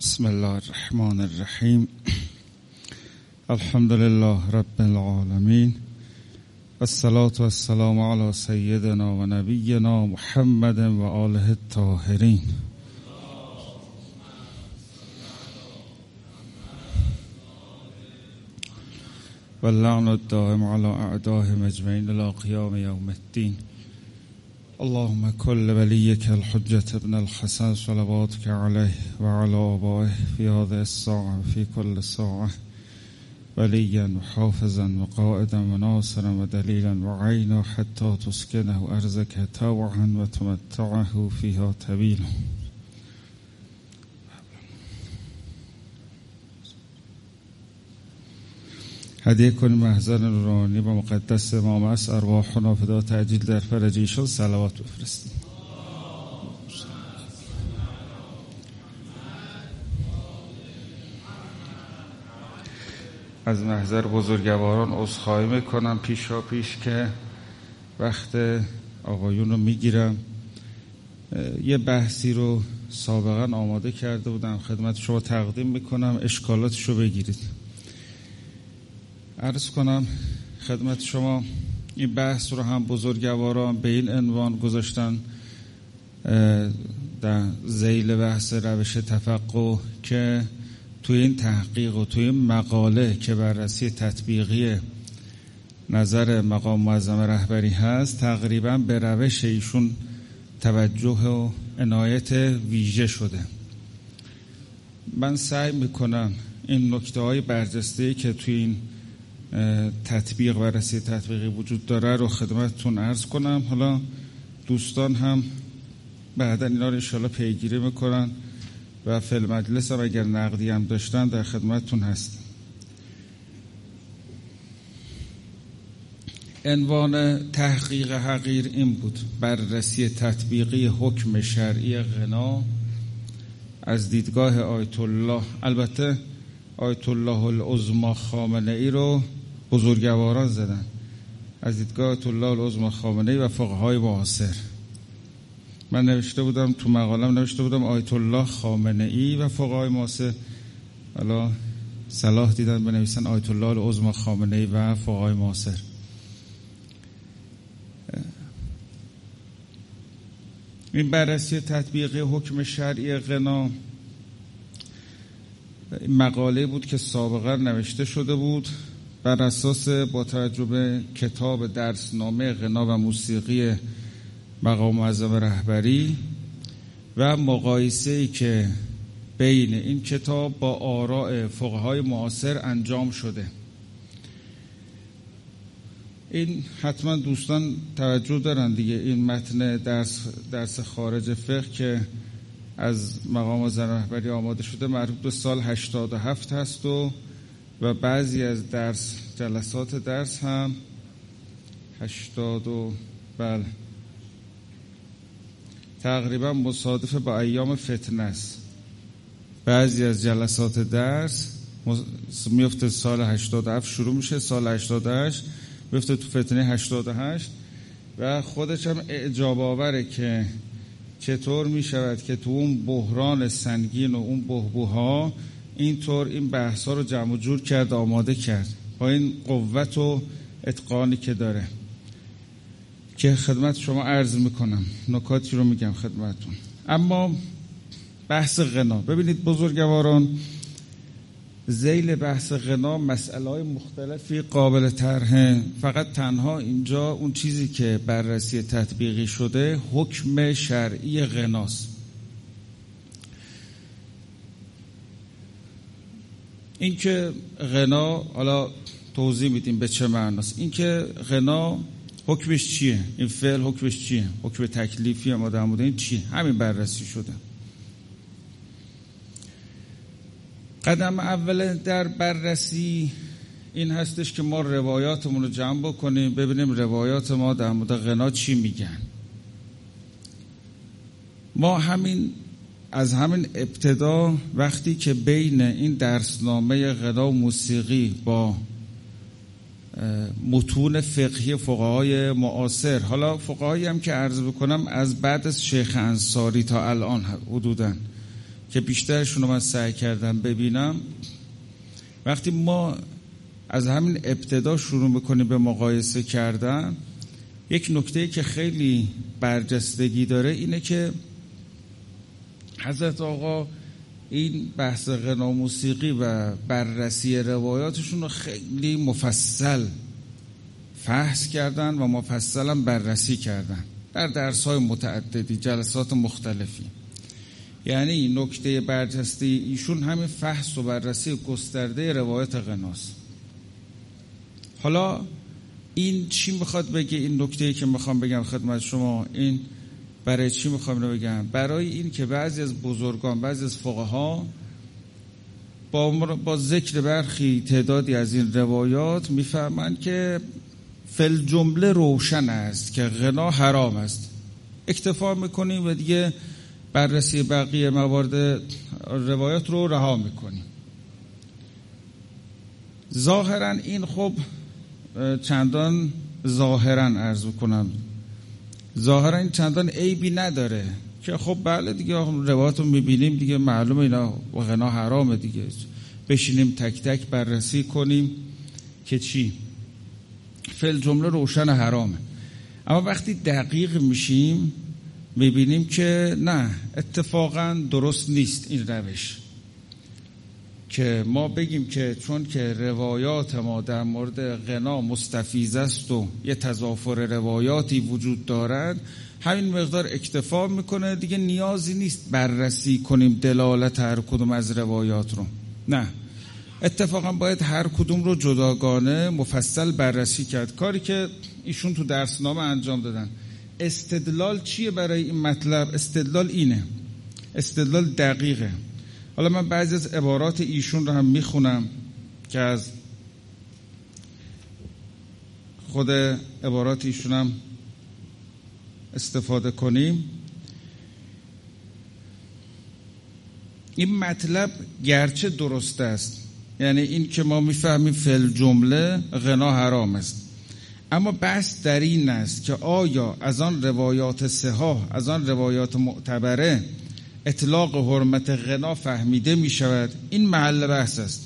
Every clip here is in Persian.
بسم الله الرحمن الرحیم. الحمد لله رب العالمین. والصلاة والسلام على سیدنا و نبینا محمد و آله الطاهرین. واللعن الدائم على اعدائهم اجمعین الى قیام یوم الدین. اللهم كل وليك الحجة ابن الحسن صلواتك عليه وعلى آبائه في هذه الساعة في كل ساعة. وليا وحافظا وقائدا وناصرا ودليلا وعينا حتى تسكنه أرزك توعا وتمتعه فيها طويلا. هدیه کنیم محضر نورانی با مقدس امام است ارواحنا فدا تعجیل در فرج ایشان صلوات بفرستیم. از محضر بزرگواران عذرخواهی می‌کنم پیشا پیش که وقت آقایون رو می‌گیرم. یه بحثی رو سابقا آماده کرده بودم. خدمت شما تقدیم می‌کنم. اشکالاتش رو بگیرید. عرض کنم خدمت شما این بحث رو هم بزرگواران به این عنوان گذاشتن در زیل بحث روش تفقه که توی این تحقیق و توی این مقاله که بررسی تطبیقی نظر مقام معظم رهبری هست تقریبا به روش ایشون توجه و عنایت ویژه شده. من سعی می‌کنم این نکته های برجسته که توی این تطبیق و رسی تطبیقی وجود داره رو خدمتتون عرض کنم. حالا دوستان هم بعدا اینا رو انشاءالله پیگیری می‌کنن و فیل مجلس هم اگر نقدی هم داشتن در خدمتتون هست عنوان تحقیق حقیر این بود. بررسی تطبیقی حکم شرعی غنا از دیدگاه آیت الله. البته آیت الله العظما خامنه ای رو بزرگواران زدن. از دیدگاه الله العظم خامنه و فقهای معاصر. من نوشته بودم تو مقالم نوشته بودم آیت الله خامنه ای و فقهای معاصر. حالا صلاح دیدن بنویسن آیت الله العظم خامنه ای و فقهای معاصر. این بررسی تطبیقی حکم شرعی غنا مقاله بود که سابقا نوشته شده بود. بر اساس با توجه کتاب درسنامه غنا و موسیقی مقام معظم رهبری و مقایسه ای که بین این کتاب با آراء فقهای معاصر انجام شده. این حتما دوستان توجه دارن دیگه. این متن درس, درس خارج فقه که از مقام معظم رهبری آماده شده مربوط به سال 87 هست و و بعضی از درس جلسات درس هم هشتاد و بله. تقریبا مصادف با ایام فتنه است. بعضی از جلسات درس میفته سال 87 شروع میشه سال 88 میفته تو فتنه 88 و خودش هم اعجاب آوره که چطور می‌شود که تو اون بحران سنگین و اون بهبوها اینطور این بحث ها رو جمع جور کرد آماده کرد با این قوت و اتقانی که داره. که خدمت شما عرض می‌کنم. نکاتی رو میگم خدمتون اما بحث غنا. ببینید بزرگواران زیل بحث غنا مسئله های مختلفی قابل طرحه فقط تنها اینجا اون چیزی که بررسی تطبیقی شده حکم شرعی غناست. اینکه غنا حالا توضیح میدیم به چه معناست. اینکه غنا حکمش چیه؟ این فعل حکمش چیه؟ حکم تکلیفی ما در مورد این چیه همین بررسی شده. قدم اول در بررسی این هستش که ما روایاتمون رو جمع بکنیم ببینیم روایات ما در مورد غنا چی میگن. ما همین از همین ابتدا وقتی که بین این درسنامه غنا و موسیقی با متون فقهی فقهای معاصر حالا فقهایی هم که عرض بکنم از بعد از شیخ انصاری تا الان حدودا که بیشترشون رو من سعی کردم ببینم وقتی ما از همین ابتدا شروع می‌کنیم به مقایسه کردن یک نکته که خیلی برجستگی داره اینه که حضرت آقا این بحث غنا موسیقی و بررسی روایاتشون رو خیلی مفصل فحص کردن و مفصلا بررسی کردن. در درس های متعددی جلسات مختلفی. یعنی نکته برجسته ایشون همین فحص و بررسی گسترده روایت غناست. حالا این چی می‌خواد بگه؟ این نکته که می‌خوام بگم خدمت شما این برای چی می‌خوام رو بگم؟ برای این که بعضی از بزرگان بعضی از فقها با, با ذکر برخی تعدادی از این روایات می‌فهمند که فل جمله روشن است که غنا حرام است. اکتفا می‌کنیم و دیگه بررسی بقیه موارد روایات رو رها می‌کنیم. ظاهرا این خب چندان ظاهرا عرض کنم ظاهرا این چندان عیبی نداره که خب بله دیگه روایت رو می‌بینیم دیگه معلومه اینا غنا حرامه دیگه. بشینیم تک تک بررسی کنیم که چی. فل جمله روشن حرامه. اما وقتی دقیق میشیم می‌بینیم که نه اتفاقا درست نیست این روش. که ما بگیم که چون که روایات ما در مورد غنا مستفیز است و یه تضافر روایاتی وجود دارد همین مقدار اکتفا می‌کنه. دیگه نیازی نیست بررسی کنیم دلالت هر کدوم از روایات رو. نه. اتفاقا باید هر کدوم رو جداگانه مفصل بررسی کرد. کاری که ایشون تو درسنامه انجام دادن. استدلال چیه برای این مطلب؟ استدلال اینه. استدلال دقیقه. حالا من بعضی از عبارات ایشون رو هم می‌خونم که از خود عبارات ایشون هم استفاده کنیم. این مطلب گرچه درست است یعنی این که ما می‌فهمیم فل جمله غنا حرام است. اما بحث در این است که آیا از آن روایات سها از آن روایات معتبره اطلاق حرمت غنا فهمیده می شود این محل بحث است.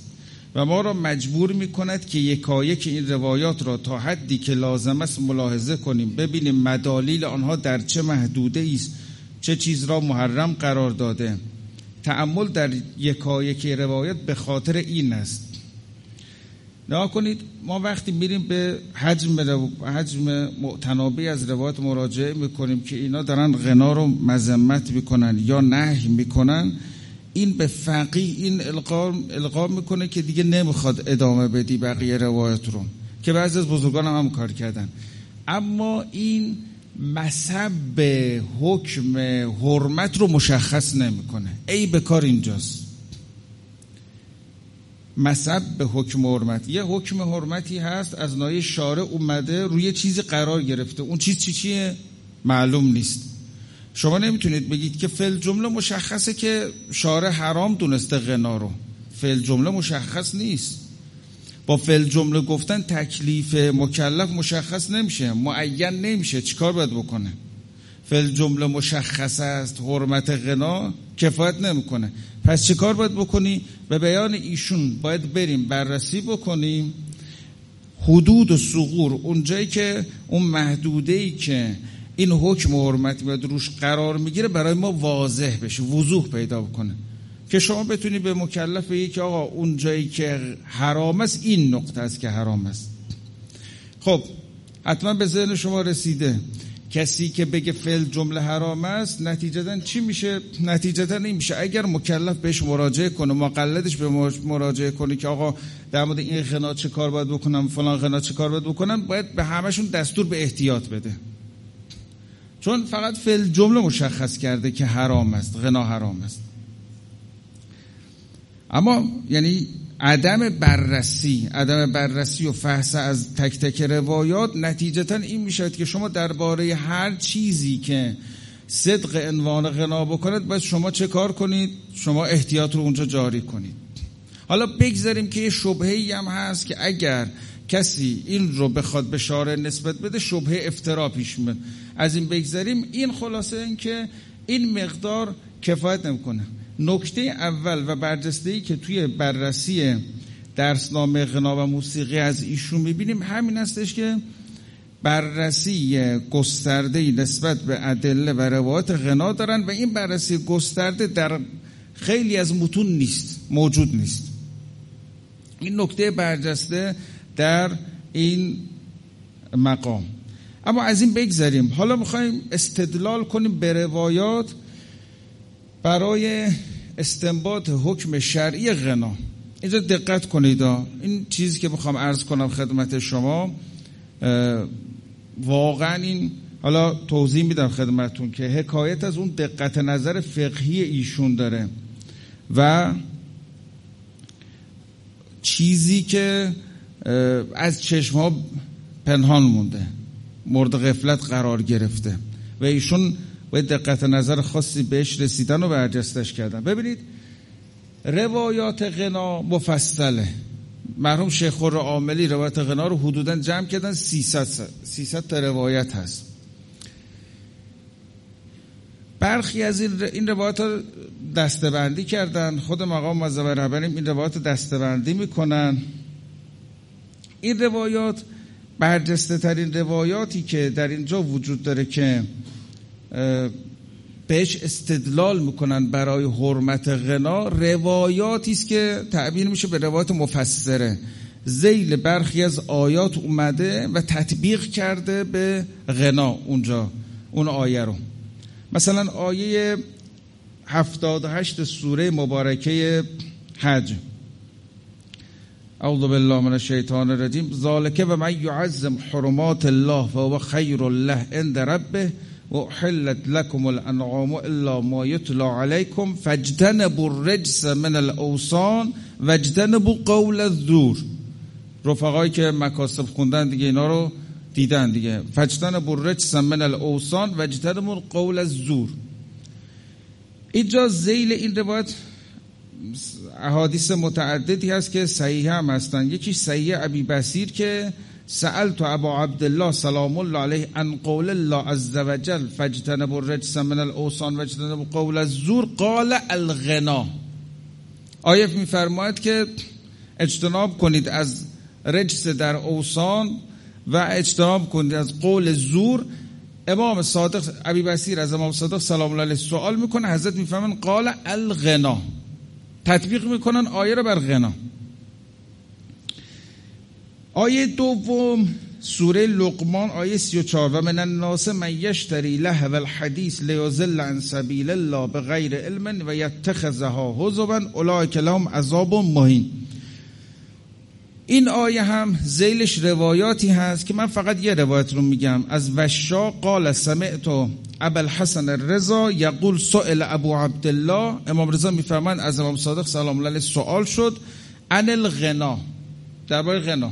و ما را مجبور می کند که یکایک این روایات را تا حدی که لازم است ملاحظه کنیم. ببینیم مدالیل آنها در چه محدوده است. چه چیز را محرم قرار داده. تعمل در یکایک روایت به خاطر این است. نها کنید ما وقتی میریم به حجم, حجم معتنابی از روایت مراجعه می‌کنیم که اینا دارن غنا رو مذمت می‌کنن یا نهی می‌کنن این به فقیه این القا, القا می‌کنه که دیگه نمی‌خواد ادامه بدی بقیه روایت رو که بعضی از بزرگان هم, هم کار کردن. اما این مذهب حکم حرمت رو مشخص نمی‌کنه. ای به کار اینجاست. مذهب به حکم حرمت. یه حکم حرمتی هست از نایه شارع اومده روی چیزی قرار گرفته. اون چیز چی چیه؟ معلوم نیست. شما نمی‌تونید بگید که فل جمله مشخصه که شارع حرام دونسته غنا رو. فل جمله مشخص نیست. با فل جمله گفتن تکلیف مکلف مشخص نمیشه. معین نمیشه. چیکار باید بکنه؟ فل جمله مشخص است حرمت غنا کفایت نمی‌کنه. پس چه کار باید بکنی به بیان ایشون باید بریم بررسی بکنیم. حدود و سغور اونجایی که اون محدوده ای که این حکم و حرمت باید روش قرار می‌گیره برای ما واضح بشه وضوح پیدا بکنه. که شما بتونی به مکلف بگی که آقا اون جایی که حرام است این نقطه است که حرام است. خب حتما به ذهن شما رسیده. کسی که بگه فعل جمله حرام است نتیجتا چی میشه؟ نتیجتا این میشه. اگر مکلف بهش مراجعه کنه مقلدش به مراجعه کنه که آقا در مورد این غنا چه کار باید بکنم فلان غنا چه کار باید بکنم باید به همشون دستور به احتیاط بده. چون فقط فعل جمله مشخص کرده که حرام است غنا حرام است. اما یعنی عدم بررسی عدم بررسی و فحص از تک تک روایات نتیجتا این می‌شود که شما درباره هر چیزی که صدق عنوان غنا بکند باید شما چه کار کنید؟ شما احتیاط رو اونجا جاری کنید. حالا بگذاریم که یه شبهه هم هست که اگر کسی این رو بخواد به شارع نسبت بده شبهه افترا پیش از این بگذاریم. این خلاصه این که این مقدار کفایت نمی‌کنه. نکته اول و برجسته که توی بررسی درسنامه غنا و موسیقی از ایشون می‌بینیم همین هستش که بررسی گسترده نسبت به ادله و روایات غنا دارن و این بررسی گسترده در خیلی از متون نیست موجود نیست. این نکته برجسته در این مقام. اما از این بگذریم. حالا می‌خوایم استدلال کنیم به روایات برای استنباط حکم شرعی غنا. اینجا دقت کنید این چیزی که می‌خوام عرض کنم خدمت شما واقعا این حالا توضیح میدم خدمتون که حکایت از اون دقت نظر فقهی ایشون داره و چیزی که از چشم ها پنهان مونده مورد غفلت قرار گرفته و ایشون به دقت نظر خاصی بهش رسیدن و برجستش کردن. ببینید روایات غنا مفصله. مرحوم شیخ خور عاملی روایت غنا رو حدودا جمع کردن 300 300 تا روایت هست. برخی از این روایات رو دستبندی کردن. خود مقام مذهب رهبریم این روایات دستبندی می‌کنن. این روایات برجسته ترین روایاتی که در اینجا وجود داره که بهش استدلال می‌کنن برای حرمت غنا. روایاتی است که تعبیر میشه به روایات مفسره. زیل برخی از آیات اومده و تطبیق کرده به غنا اونجا اون آیه رو. مثلا آیه 78 سوره مبارکه حج. اعوذ بالله من الشیطان الرجیم. ذالک و من یعظم حرمات الله فهو خیر الله عند ربه. وحلت لكم الانعام الا ما يتلى عليكم فاجتنبوا الرجس من الاوثان واجتنبوا قول الزور. رفقایی که مکاسب خوندن دیگه اینا رو دیدن دیگه. فاجتنبوا الرجس من الاوثان واجتنبوا قول الزور. اینجا زیل این روایت احادیث متعددی هست که صحیح هم هستن. یکی صحیح ابی بسیر که سأل تو ابا عبدالله سلام الله علیه ان قول الله عز وجل فاجتنبوا الرجس من الاوسان واجتنبوا قول الزور قال الغنا. آیه میفرماید که اجتناب کنید از رجس در اوسان و اجتناب کنید از قول زور. امام صادق ابی بسیر از امام صادق سلام الله علیه سوال می‌کنه حضرت می‌فهمن قال الغنا. تطبیق می‌کنن آیه رو بر غنا. آیه دوم سوره لقمان آیه 34 و من الناس من یشتری لهو الحدیث لیضل عن سبیل الله بغیر علم و یتخذها هزوا. اولئک لهم عذاب مهین. این آیه هم زیلش روایاتی هست که من فقط یه روایت رو میگم. از وشا قال سمعت ابو الحسن الرضا یقول سئل ابو عبدالله. امام رضا میفرمایند از امام صادق سلام الله سوال شد. عن الغنا درباره غنا.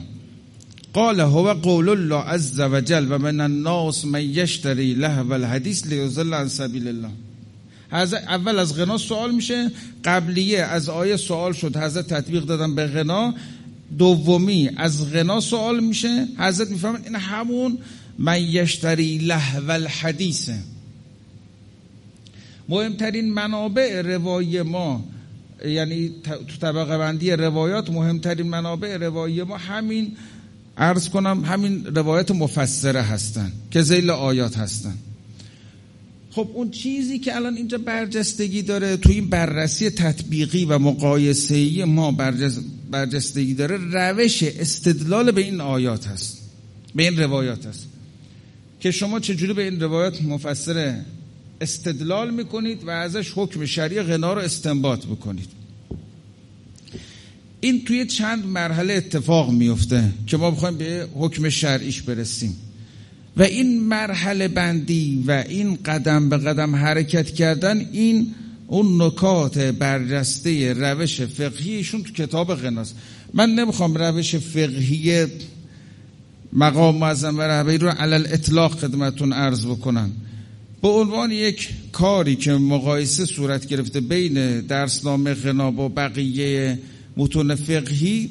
قال هو قول الله عز وجل و من الناس من یشتری لهو الحدیث لیضل عن سبیل الله. اول از غنا سوال میشه. قبلیه از آیه سوال شد. حضرت تطبیق دادن به غنا. دومی از غنا سوال میشه. حضرت می‌فهمن این همون من یشتری لهو الحدیثه مهمترین منابع روای ما یعنی تو طبقه بندی روایات مهمترین منابع روایی ما همین عرض کنم همین روایت مفسره هستن که زیل آیات هستن. خب اون چیزی که الان اینجا برجستگی داره تو این بررسی تطبیقی و مقایسه‌ای ما برجستگی داره روش استدلال به این آیات هست به این روایات هست. که شما چجوری به این روایات مفسره استدلال می‌کنید و ازش حکم شریع غنا رو استنباط بکنید. این توی چند مرحله اتفاق میفته که ما بخوایم به حکم شرعیش برسیم. و این مرحله بندی و این قدم به قدم حرکت کردن این اون نکات برجسته روش فقهیشون تو کتاب غناست. من نمی‌خوام روش فقهی مقام معظم و رهبری رو علل اطلاق خدمتون عرض بکنم. به عنوان یک کاری که مقایسه صورت گرفته بین درسنامه غنا با بقیه متون فقهی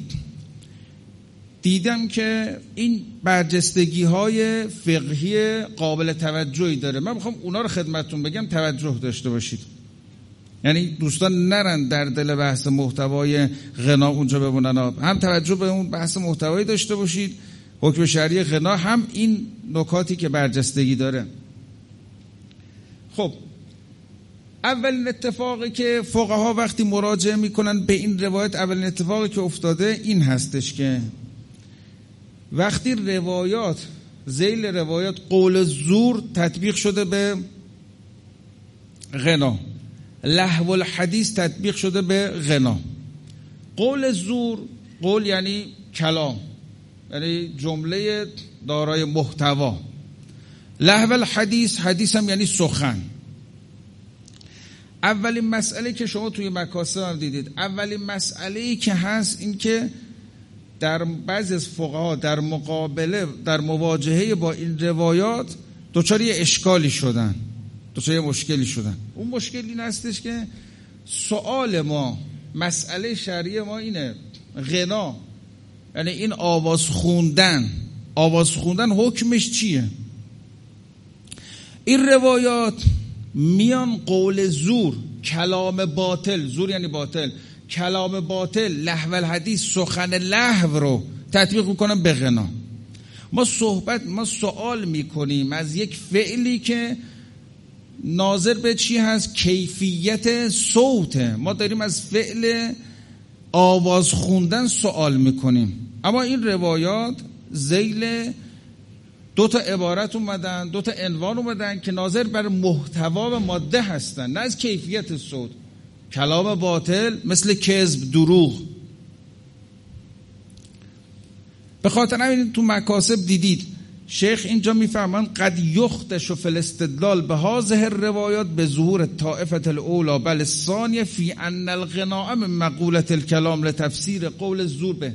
دیدم که این برجستگی های فقهی قابل توجهی داره. من می‌خوام اونا رو خدمتون بگم توجه داشته باشید. یعنی دوستان نرن در دل بحث محتوای غنا اونجا بمونن. هم توجه به اون بحث محتوایی داشته باشید. حکم شرعی غنا هم این نکاتی که برجستگی داره. خب اولین اتفاقی که فقها وقتی مراجعه می‌کنن به این روایت اولین اتفاقی که افتاده این هستش که وقتی روایات زیل روایات قول زور تطبیق شده به غنا لحو الحدیث تطبیق شده به غنا. قول زور قول یعنی کلام یعنی جمله دارای محتوا. لحو الحدیث حدیث هم یعنی سخن. اولین مسئله که شما توی مکاسب هم دیدید. اولین مسئله ای که هست این که در بعضی از فقها در مقابله در مواجهه با این روایات دچار اشکالی شدن. دچار مشکلی شدن. اون مشکلی این هستش که سوال ما مسئله شرعی ما اینه. غنا یعنی این آواز خوندن. آواز خوندن حکمش چیه؟ این روایات میان قول زور کلام باطل. زور یعنی باطل. کلام باطل لحو الحدیث سخن لحو رو تطبیق می‌کنن به غنا. ما صحبت ما سوال می‌کنیم از یک فعلی که ناظر به چی هست؟ کیفیت صوته. ما داریم از فعل آواز خوندن سوال می‌کنیم. اما این روایات زیل دو تا عبارت اومدن دو تا عنوان اومدن که ناظر بر محتوا و ماده هستن نه از کیفیت صوت. کلام باطل مثل کذب دروغ. به خاطر همین تو مکاسب دیدید شیخ اینجا می‌فهمن قد یختش و فلستدلال به هازه روایات به ظهور طائفت الاولا بل ثانیه فی ان الغناء من مقولت الکلام لتفسیر قول زور به.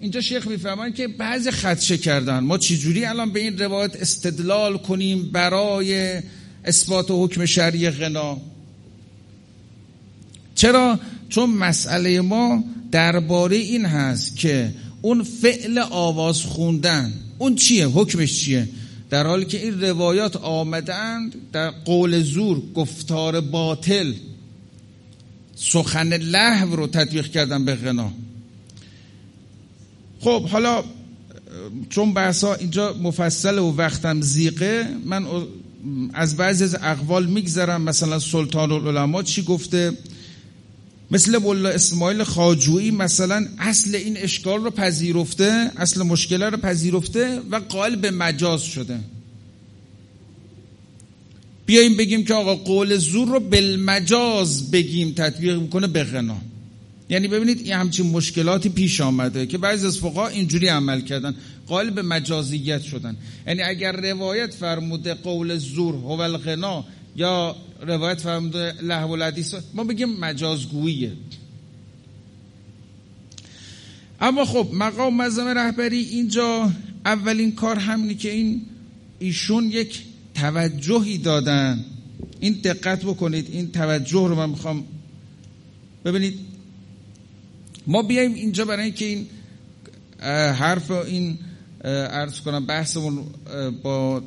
اینجا شیخ می‌فهمن که بعضی خدشه کردن. ما چجوری الان به این روایت استدلال کنیم برای اثبات حکم شرعی غنا؟ چرا؟ چون مسئله ما درباره این هست که اون فعل آواز خوندن اون چیه؟ حکمش چیه؟ در حالی که این روایات آمدند در قول زور گفتار باطل سخن لحو رو تطبیق کردن به غنا. خب حالا چون بحثا اینجا مفصل و وقتم زیقه من از بعضی از اقوال میگذرم. مثلا سلطان العلماء چی گفته؟ مثل مولا اسماعیل خاجویی مثلا اصل این اشکال رو پذیرفته اصل مشکل رو پذیرفته و قائل به مجاز شده. بیاییم بگیم که آقا قول زور رو بالمجاز بگیم تطبیق می‌کنه به غنا. یعنی ببینید این همچین مشکلاتی پیش آمده که بعضی از فقها اینجوری عمل کردن. قائل به مجازیت شدن. یعنی اگر روایت فرموده قول زور هو الغنا یا روایت فرموده لحو الحدیث ما بگیم مجازگوییه. اما خب مقام مزم رهبری اینجا اولین کار همینی که این ایشون یک توجهی دادن. این دقت بکنید این توجه رو من می‌خوام ببینید. ما بیایم اینجا برای اینکه این حرف این عرض کنم بحثمون با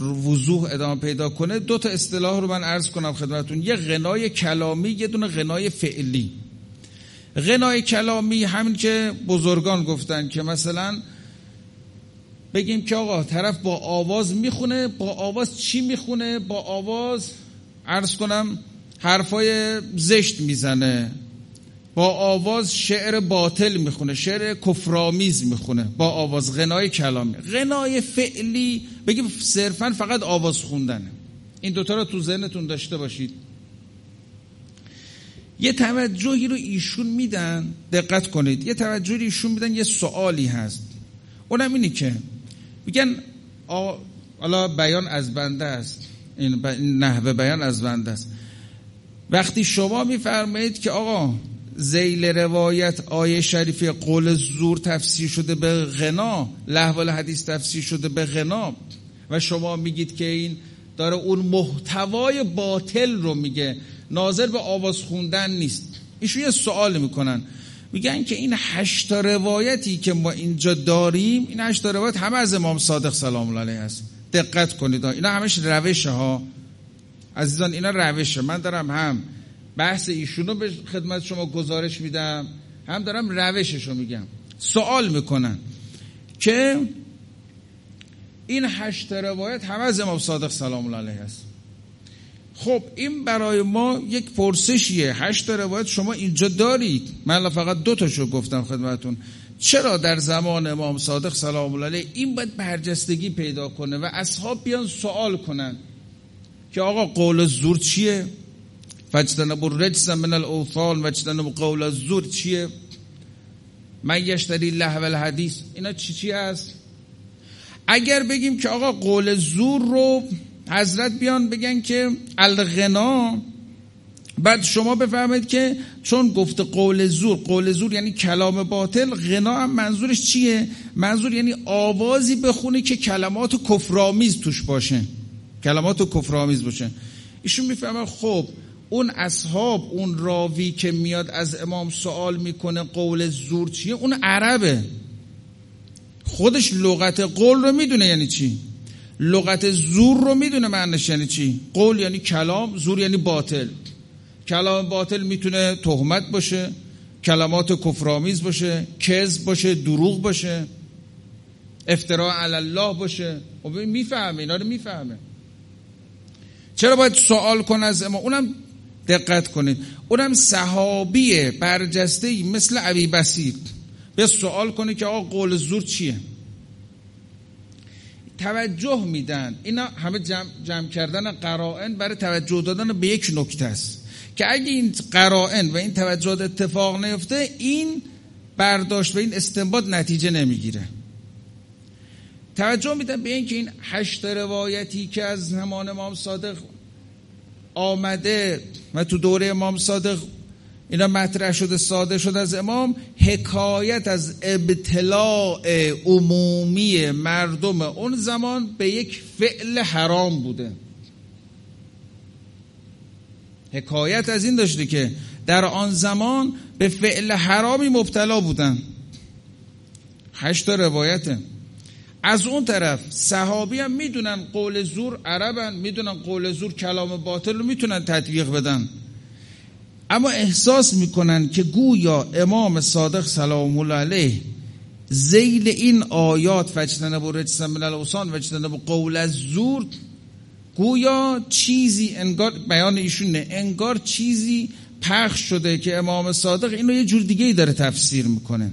وضوح ادامه پیدا کنه. دو تا اصطلاح رو من عرض کنم خدمتون یه غنای کلامی یه دونه غنای فعلی. غنای کلامی همین که بزرگان گفتن که مثلا بگیم که آقا طرف با آواز می‌خونه با آواز چی می‌خونه؟ با آواز عرض کنم حرفای زشت می‌زنه. با آواز شعر باطل می‌خونه شعر کفرآمیز می‌خونه. با آواز غنای کلامی. غنای فعلی بگیم صرفا فقط آواز خوندنه این دوتا رو تو ذهنتون داشته باشید. یه توجهی رو ایشون میدن دقت کنید. یه توجهی ایشون میدن یه سوالی هست. اونم اینی که میگن حالا بیان از بنده است. این, نحوه بیان از بنده است. وقتی شما میفرمایید که آقا زیل روایت آیه شریفی قول زور تفسیر شده به غنا لحوال حدیث تفسیر شده به غنا. و شما میگید که این داره اون محتوای باطل رو میگه ناظر به آواز خوندن نیست. ایشون یه سوال می‌کنن. میگن که این هشتا روایتی که ما اینجا داریم این هشتا روایت همه از امام صادق سلام الله علیه است دقت کنید اینا همش روش ها عزیزان اینا روشه. من دارم هم بحث ایشونو به خدمت شما گزارش میدم. هم دارم روششو میگم. سوال می‌کنن که این هشت روایت همه از امام صادق سلام الله علیه است. خب این برای ما یک پرسشیه. هشت روایت شما اینجا دارید. من فقط دو تاشو گفتم خدمتون چرا در زمان امام صادق سلام الله علیه این باید برجستگی پیدا کنه و اصحاب بیان سوال کنن که آقا قول زور چیه؟ فجتنبو رجز من الاوثان وجتنبو قول زور چیه؟ من یشتری لحو الحدیث اینا چی چی هست؟ اگر بگیم که آقا قول زور رو حضرت بیان بگن که الغنا بعد شما بفهمید که چون گفته قول زور قول زور یعنی کلام باطل غنا هم منظورش چیه؟ منظور یعنی آوازی بخونه که کلمات کفرآمیز توش باشه. کلمات کفرآمیز باشه. ایشون می‌فهمه خب اون اصحاب اون راوی که میاد از امام سوال می‌کنه قول زور چیه؟ اون عربه. خودش لغت قول رو می‌دونه یعنی چی؟ لغت زور رو می‌دونه معنیش یعنی چی؟ قول یعنی کلام زور یعنی باطل. کلام باطل می‌تونه تهمت باشه کلمات کفرآمیز باشه کذب باشه دروغ باشه افتراء علی الله باشه. خب می‌فهمه اینا رو می‌فهمه. چرا باید سوال کنه از اما اونم دقت کنید. اونم صحابی برجسته مثل عبی بسیر به سوال کنه که آقا قول زور چیه؟ توجه میدن. اینا همه جمع, جمع کردن قرائن برای توجه دادن به یک نکته است. که اگه این قرائن و این توجهات اتفاق نیفته این برداشت و این استنباط نتیجه نمی‌گیره. توجه میدن به اینکه این هشت روایتی که از زمان امام صادق آمده و تو دوره امام صادق اینا مطرح شده ساده شده از امام حکایت از ابتلاع عمومی مردم اون زمان به یک فعل حرام بوده. حکایت از این داشته که در آن زمان به فعل حرامی مبتلا بودن. هشت روایته. از اون طرف صحابی هم می‌دونن قول زور عربن می‌دونن قول زور کلام باطل رو می‌تونن تطبیق بدن. اما احساس می‌کنن که گویا امام صادق سلام الله علیه زیل این آیات فجتنب و رجسن من الاوسان وجتنب و قول از زور گویا چیزی انگار بیان ایشونه انگار چیزی پخش شده که امام صادق اینو یه جور دیگه ای داره تفسیر می‌کنه.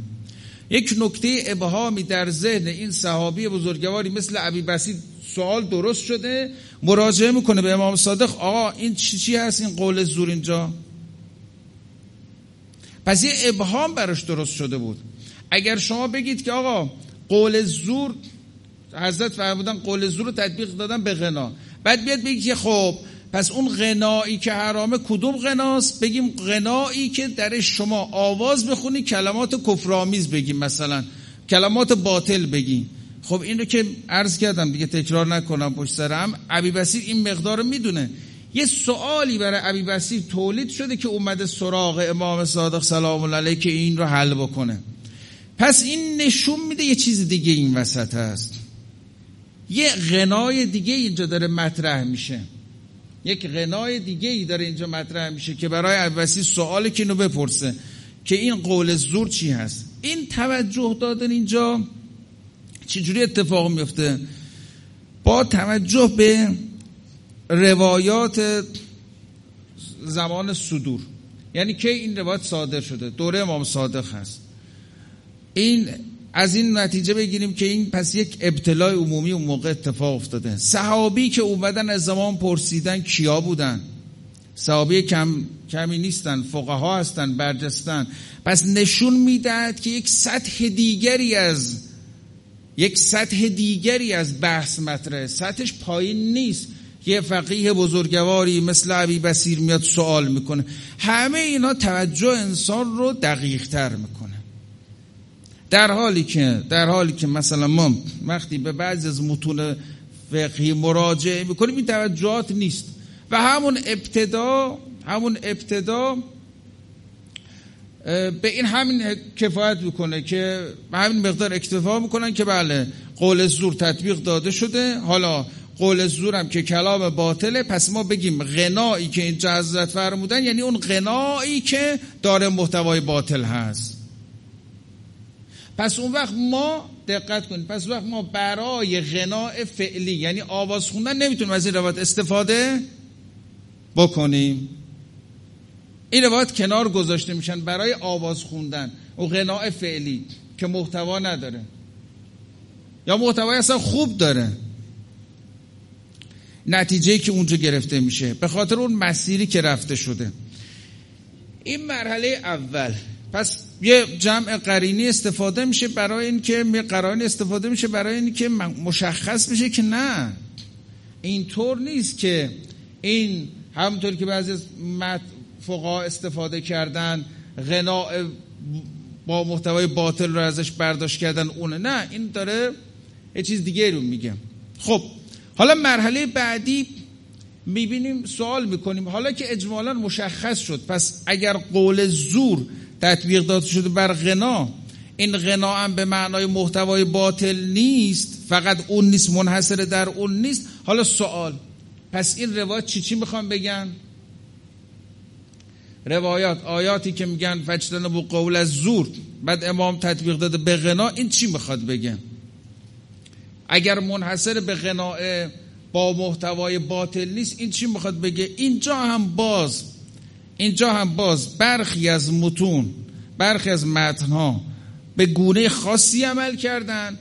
یک نکته ابهامی در ذهن این صحابی بزرگواری مثل عبی بسید سوال درست شده مراجعه می‌کنه به امام صادق. آقا این چی چی هست این قول زور اینجا؟ پس یه ابهام براش درست شده بود. اگر شما بگید که آقا قول زور حضرت فرمودن قول زور رو تطبیق دادن به غنا. بعد بیاد بگید که خب پس اون غنایی که حرامه کدوم غناست؟ بگیم غنایی که درش شما آواز بخونی کلمات کفرآمیز بگیم مثلا. کلمات باطل بگیم. خب این رو که عرض کردم دیگه تکرار نکنم پشت سرم. عبی بسیر این مقدار رو می‌دونه. یه سوالی برای عبی بسیر تولید شده که اومده سراغ امام صادق سلام الله علیه که این رو حل بکنه. پس این نشون میده یه چیز دیگه این وسط هست. یه غنای دیگه اینجا داره مطرح میشه. یک غنای دیگه ای داره اینجا مطرح میشه که برای عباسی سوالی که اینو بپرسه که این قول زور چی هست؟ این توجه دادن اینجا چجوری اتفاق میفته؟ با توجه به روایات زمان صدور. یعنی که این روایت صادر شده؟ دوره امام صادق هست. این از این نتیجه بگیریم که این پس یک ابتلای عمومی اون موقع اتفاق افتاده. صحابی که اومدن از زمان پرسیدن کیا بودن؟ صحابی کم کمی نیستن فقها هستن برجستن. پس نشون می‌دهد که یک سطح دیگری از یک سطح دیگری از بحث مطرحه. سطحش پایین نیست. یه فقیه بزرگواری مثل عبی بسیر میاد سوال می‌کنه. همه اینا توجه انسان رو دقیق تر می‌کنه. در حالی که در حالی که مثلا ما وقتی به بعضی از متون فقهی مراجعه می‌کنیم این توجهات نیست. و همون ابتدا همون ابتدا به این همین کفایت می‌کنه که به همین مقدار اکتفا می‌کنن که بله قول زور تطبیق داده شده. حالا قول زورم که کلام باطله. پس ما بگیم غنایی که این حضرت فرمودن یعنی اون غنایی که داره محتوای باطل هست. پس اون وقت ما دقت کنید. پس وقت ما برای غناء فعلی یعنی آواز خوندن نمی‌تونیم از این روایت استفاده بکنیم. این روایت کنار گذاشته میشن برای آواز خوندن. و غناء فعلی که محتوا نداره. یا محتوای اصلا خوب داره. نتیجه که اونجا گرفته میشه. به خاطر اون مسیری که رفته شده. این مرحله اول. پس یه جمع قرینی استفاده میشه برای اینکه قرائن استفاده میشه برای اینکه مشخص بشه که نه. اینطور نیست که این همونطور که بعضی از فقها استفاده کردن غناء با محتوای باطل رو ازش برداشت کردن اونه. نه این داره یه چیز دیگه رو میگه. خب حالا مرحله بعدی می‌بینیم سوال می‌کنیم. حالا که اجمالا مشخص شد پس اگر قول زور تطبیق داده شده بر غنا. این غنا هم به معنای محتوای باطل نیست. فقط اون نیست منحصر در اون نیست. حالا سوال پس این روایت چی چی می‌خوام بگن؟ روایات آیاتی که میگن فجتن بو قول از زور. بعد امام تطبیق داده به غنا این چی می‌خواد بگن؟ اگر منحصر به غناء با محتوای باطل نیست این چی می‌خواد بگه؟ اینجا هم باز اینجا هم باز برخی از متون برخی از متنها به گونه خاصی عمل کردن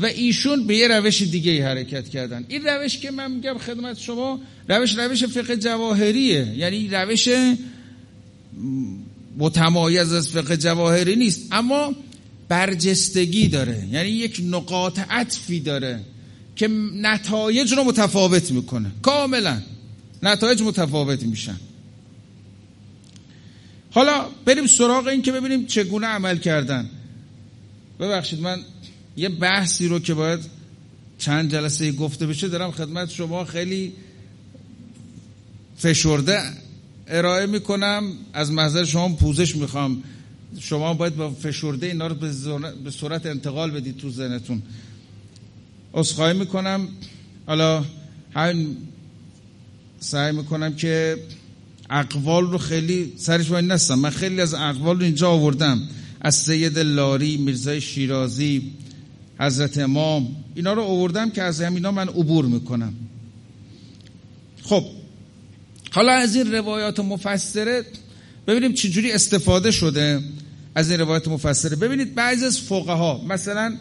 و ایشون به یه روش دیگه حرکت کردن. این روش که من میگم خدمت شما روش روش فقه جواهریه. یعنی روش متمایز از فقه جواهری نیست اما برجستگی داره. یعنی یک نقاط عطفی داره که نتایج رو متفاوت می‌کنه. کاملا نتایج متفاوت میشن. حالا بریم سراغ این که ببینیم چگونه عمل کردن. ببخشید من یه بحثی رو که باید چند جلسه گفته بشه دارم خدمت شما خیلی فشرده ارائه می‌کنم. از محضر شما پوزش می‌خوام. شما باید با فشرده اینا رو به صورت انتقال بدید تو ذهنتون. اصخایی می‌کنم. حالا همین سعی می‌کنم که اقوال رو خیلی سرش باید نستم. من خیلی از اقوال رو اینجا آوردم. از سید لاری میرزای شیرازی حضرت امام اینا رو آوردم که از همینا من عبور می‌کنم. خب حالا از این روایات مفسره ببینیم چجوری استفاده شده از این روایات مفسره. ببینید بعضی از فقها مثلا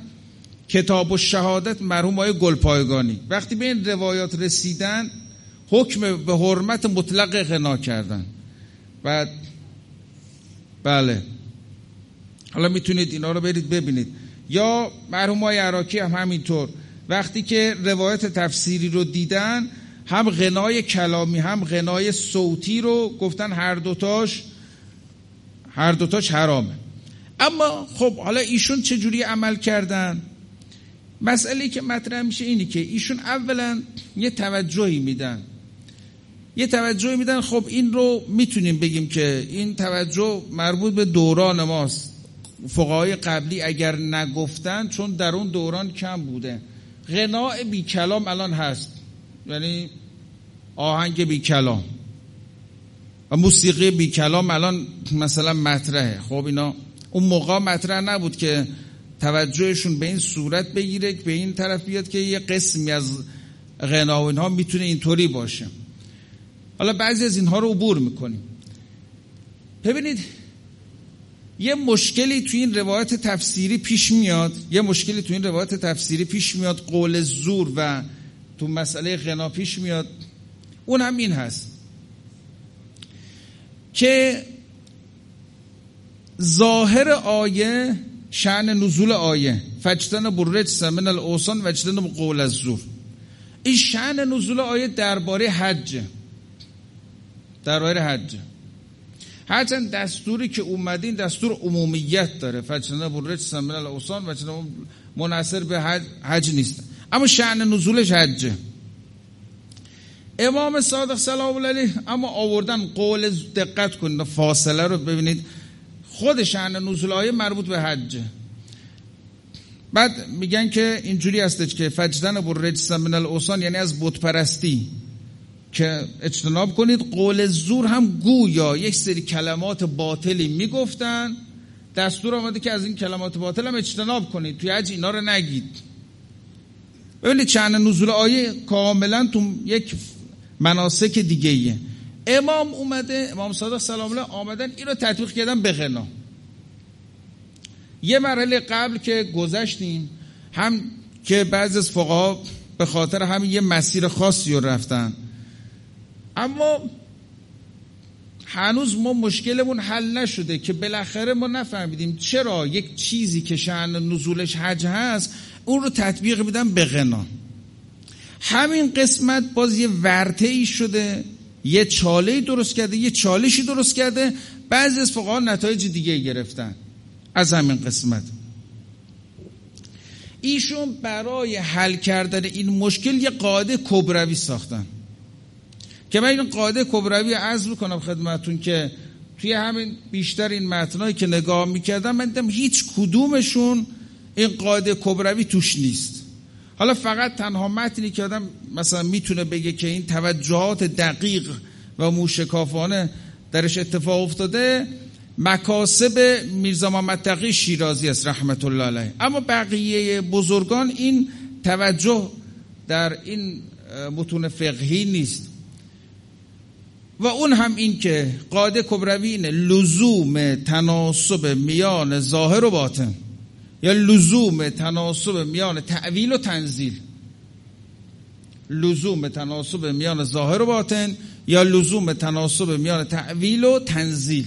کتاب و شهادت مرحوم های گلپایگانی. وقتی به این روایات رسیدن حکم به حرمت مطلق غنا کردن. بعد بله. حالا می‌تونید اینا رو برید ببینید. یا مرحوم های عراقی هم همینطور. وقتی که روایت تفسیری رو دیدن هم غنای کلامی هم غنای صوتی رو گفتن هر دوتاش هر دوتاش حرامه. اما خب حالا ایشون چجوری عمل کردن؟ مسئله که مطرح میشه اینی که ایشون اولا یه توجهی میدن. یه توجهی میدن خب این رو می‌تونیم بگیم که این توجه مربوط به دوران ماست. فقهای قبلی اگر نگفتن چون در اون دوران کم بوده. غناء بی کلام الان هست. یعنی آهنگ بی کلام و موسیقی بی کلام الان مثلا مطرحه. خب اینا اون موقع مطرح نبود که توجهشون به این صورت بگیره به این طرف بیاد که یه قسمی از غنا اینها می‌تونه اینطوری باشه. حالا بعضی از اینها رو عبور می‌کنیم. ببینید یه مشکلی توی این روایت تفسیری پیش میاد یه مشکلی توی این روایت تفسیری پیش میاد قول زور و تو مسئله غنا پیش میاد. اون هم این هست که ظاهر آیه شعن نزول آیه. فجتن برج سمن الاوسان وجتن قول از زور این شعن نزول آیه درباره حج درباره حج. هرچند دستوری که اومدین دستور عمومیت داره. فجتن برج سمن الاوسان وجتن منصر به حج, حج نیست. اما شعن نزولش حجه امام صادق سلام علیه اما آوردن قول دقت کنید فاصله رو ببینید. خود شأن نزول آیه مربوط به حج. بعد میگن که اینجوری هستش که فجدن بر رجس من الاوسان یعنی از بت پرستی. که اجتناب کنید قول زور هم گویا یک سری کلمات باطلی می‌گفتن. دستور آمده که از این کلمات باطل هم اجتناب کنید. توی حج اینا رو نگید. ببینید چند نزول آیه کاملا تو یک مناسک دیگه ایه امام اومده امام صادق سلام الله آمدن این رو تطبیق کردن به غنا. یه مرحله قبل که گذشتیم هم که بعض از فقها به خاطر همین یه مسیر خاصی رو رفتن. اما هنوز ما مشکلمون حل نشده که بالاخره ما نفهمیدیم چرا یک چیزی که شعن نزولش حج هست اون رو تطبیق میدن به غنا. همین قسمت باز یه ورته ای شده یه چاله درست کرده یه چالشی درست کرده بعضی از فقها نتایج دیگه گرفتن از همین قسمت. ایشون برای حل کردن این مشکل یه قاعده کبروی ساختن. که من این قاعده کبروی عرض می‌کنم خدمتون که توی همین بیشتر این متنایی که نگاه می‌کردم من دیدم هیچ کدومشون این قاعده کبروی توش نیست. حالا فقط تنها متنی که آدم مثلا می‌تونه بگه که این توجهات دقیق و موشکافانه درش اتفاق افتاده مکاسب میرزا محمد تقی شیرازی است رحمت الله علیه. اما بقیه بزرگان این توجه در این متون فقهی نیست. و اون هم این که قاعده کبروی لزوم تناسب میان ظاهر و باطن یا لزوم تناسب میان تعویل و تنزیل. لزوم تناسب میان ظاهر و باطن یا لزوم تناسب میان تعویل و تنزیل.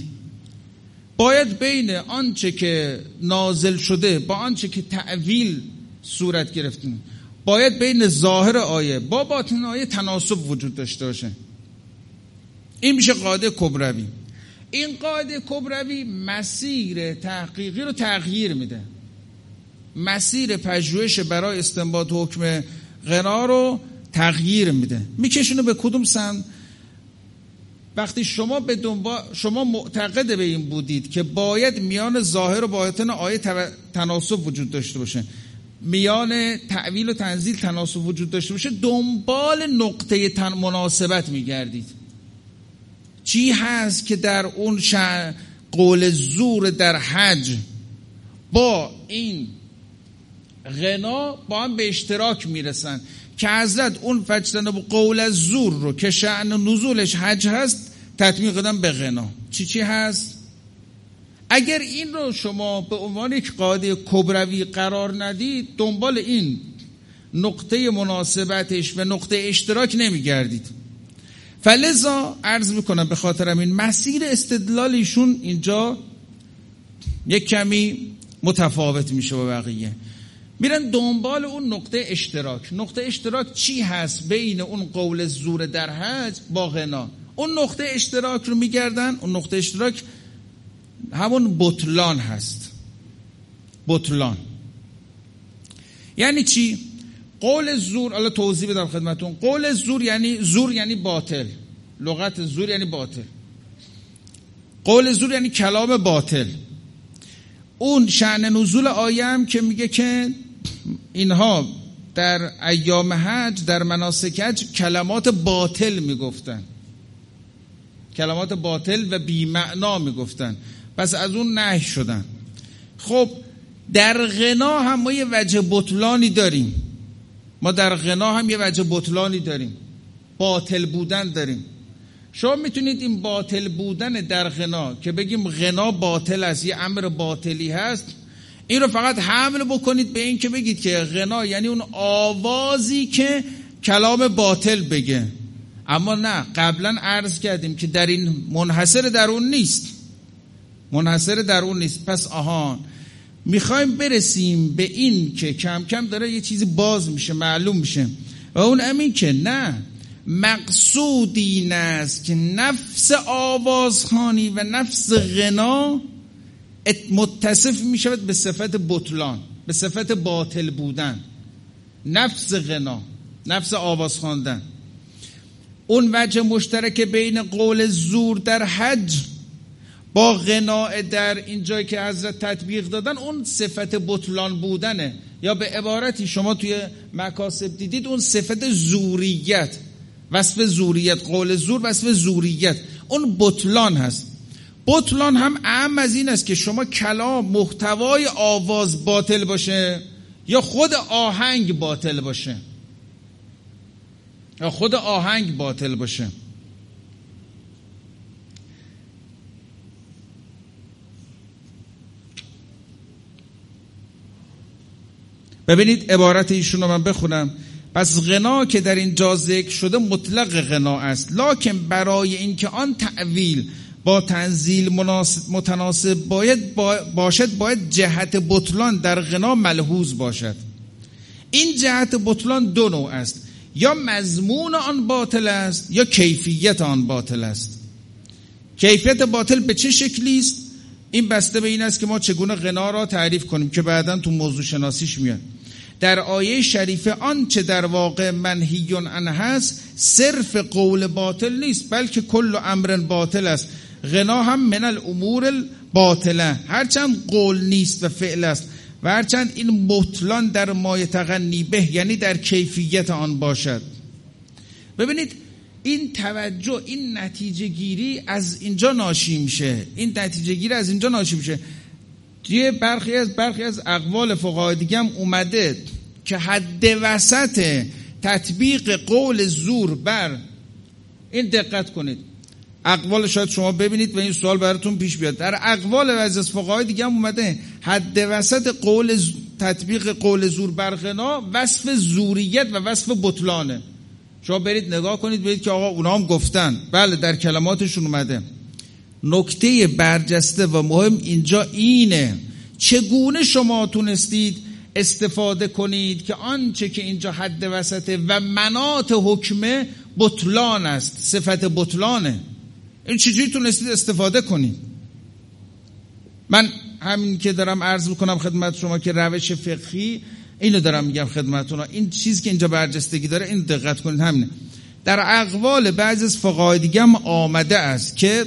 باید بین آنچه که نازل شده با آنچه که تعویل صورت گرفتیم باید بین ظاهر آیه با باطن آیه تناسب وجود داشته باشه. این میشه قاعده کبروی. این قاعده کبروی مسیر تحقیقی رو تغییر میده. مسیر پژوهش برای استنباط حکم غنا رو تغییر میده. میکشونه به کدوم سن وقتی شما به دنبال شما معتقد به این بودید که باید میان ظاهر و باطن آیه تناسب وجود داشته باشه میان تعویل و تنزیل تناسب وجود داشته باشه دنبال نقطه تن مناسبت میگردید. چی هست که در اون قول زور در حج با این غنا با هم به اشتراک می‌رسن که حضرت اون فجتن قول زور رو که شعن نزولش حج هست تطمیق قدم به غنا. چی چی هست؟ اگر این رو شما به عنوان یک قاعده کبروی قرار ندید دنبال این نقطه مناسبتش و نقطه اشتراک نمیگردید. فلزا عرض می‌کنم به خاطرم این مسیر استدلالیشون اینجا یک کمی متفاوت میشه با بقیه. میرن دنبال اون نقطه اشتراک. نقطه اشتراک چی هست؟ بین اون قول زور در حج با غنا. اون نقطه اشتراک رو میگردن. اون نقطه اشتراک همون بطلان هست. بطلان. یعنی چی؟ قول زور الان توضیح بدم خدمتون. قول زور یعنی زور یعنی باطل. لغت زور یعنی باطل. قول زور یعنی کلام باطل. اون شعن نزول آیه که میگه که اینها در ایام حج در مناسک حج کلمات باطل می‌گفتن. کلمات باطل و بیمعنا می‌گفتن. پس از اون نهی شدن. خب در غنا هم ما یه وجه بطلانی داریم. ما در غنا هم یه وجه بطلانی داریم. باطل بودن داریم. شما می‌تونید این باطل بودن در غنا که بگیم غنا باطل است یه امر باطلی هست این رو فقط حمل بکنید به این که بگید که غنا یعنی اون آوازی که کلام باطل بگه. اما نه قبلا عرض کردیم که در این منحصر در اون نیست. منحصر در اون نیست. پس آهان می‌خوایم برسیم به این که کم کم داره یه چیزی باز میشه معلوم میشه. و اون امین که نه مقصود این است که نفس آوازخانی و نفس غنا متصف می‌شود به صفت بطلان به صفت باطل بودن. نفس غنا نفس آواز خواندن. اون وجه مشترک بین قول زور در حج با غناء در این جایی که حضرت تطبیق دادن اون صفت بطلان بودنه. یا به عبارتی شما توی مکاسب دیدید اون صفت زوریت. وصف زوریت قول زور وصف زوریت. اون بطلان هست. بطلان هم اهم از این است که شما کلام محتوای آواز باطل باشه یا خود آهنگ باطل باشه. یا خود آهنگ باطل باشه. ببینید عبارت ایشون رو من بخونم. پس غنا که در اینجا ذکر شده مطلق غنا است. لکن برای اینکه آن تعویل با تنزیل متناسب باید باشد باید جهت بطلان در غنا ملحوظ باشد. این جهت بطلان دو نوع است. یا مضمون آن باطل است یا کیفیت آن باطل است. کیفیت باطل به چه شکلی است؟ این بسته به این است که ما چگونه غنا را تعریف کنیم که بعدا تو موضوع شناسیش میاد. در آیه شریفه آنچه در واقع منهیون عنه هست صرف قول باطل نیست بلکه کل امر باطل است. غنا هم من الامور باطله هرچند قول نیست و فعل است و هرچند این مطلان در مای تغنی به یعنی در کیفیت آن باشد. ببینید این توجه این نتیجه گیری از اینجا ناشی میشه. این نتیجه گیری از اینجا ناشی میشه. یه برخی از برخی از اقوال فقهای دیگه هم اومده که حد وسط تطبیق قول زور بر این دقت کنید. اقوال شاید شما ببینید و این سوال براتون پیش بیاد. در اقوال و از فقهای دیگه هم اومده. حد وسط قول تطبیق قول زور بر غنا وصف زوریت و وصف بطلانه. شما برید نگاه کنید برید که آقا اونا هم گفتن. بله در کلماتشون اومده. نکته برجسته و مهم اینجا اینه. چگونه شما تونستید استفاده کنید که آنچه که اینجا حد وسطه و منات حکمه بطلان است صفت بطلانه. این چجوری تونستید استفاده کنید؟ من همین که دارم عرض بکنم خدمت شما که روش فقهی اینو دارم میگم خدمتتون. این چیزی که اینجا برجستگی داره این دقت کنید. همینه. در اقوال بعضی از فقهای دیگه هم آمده است که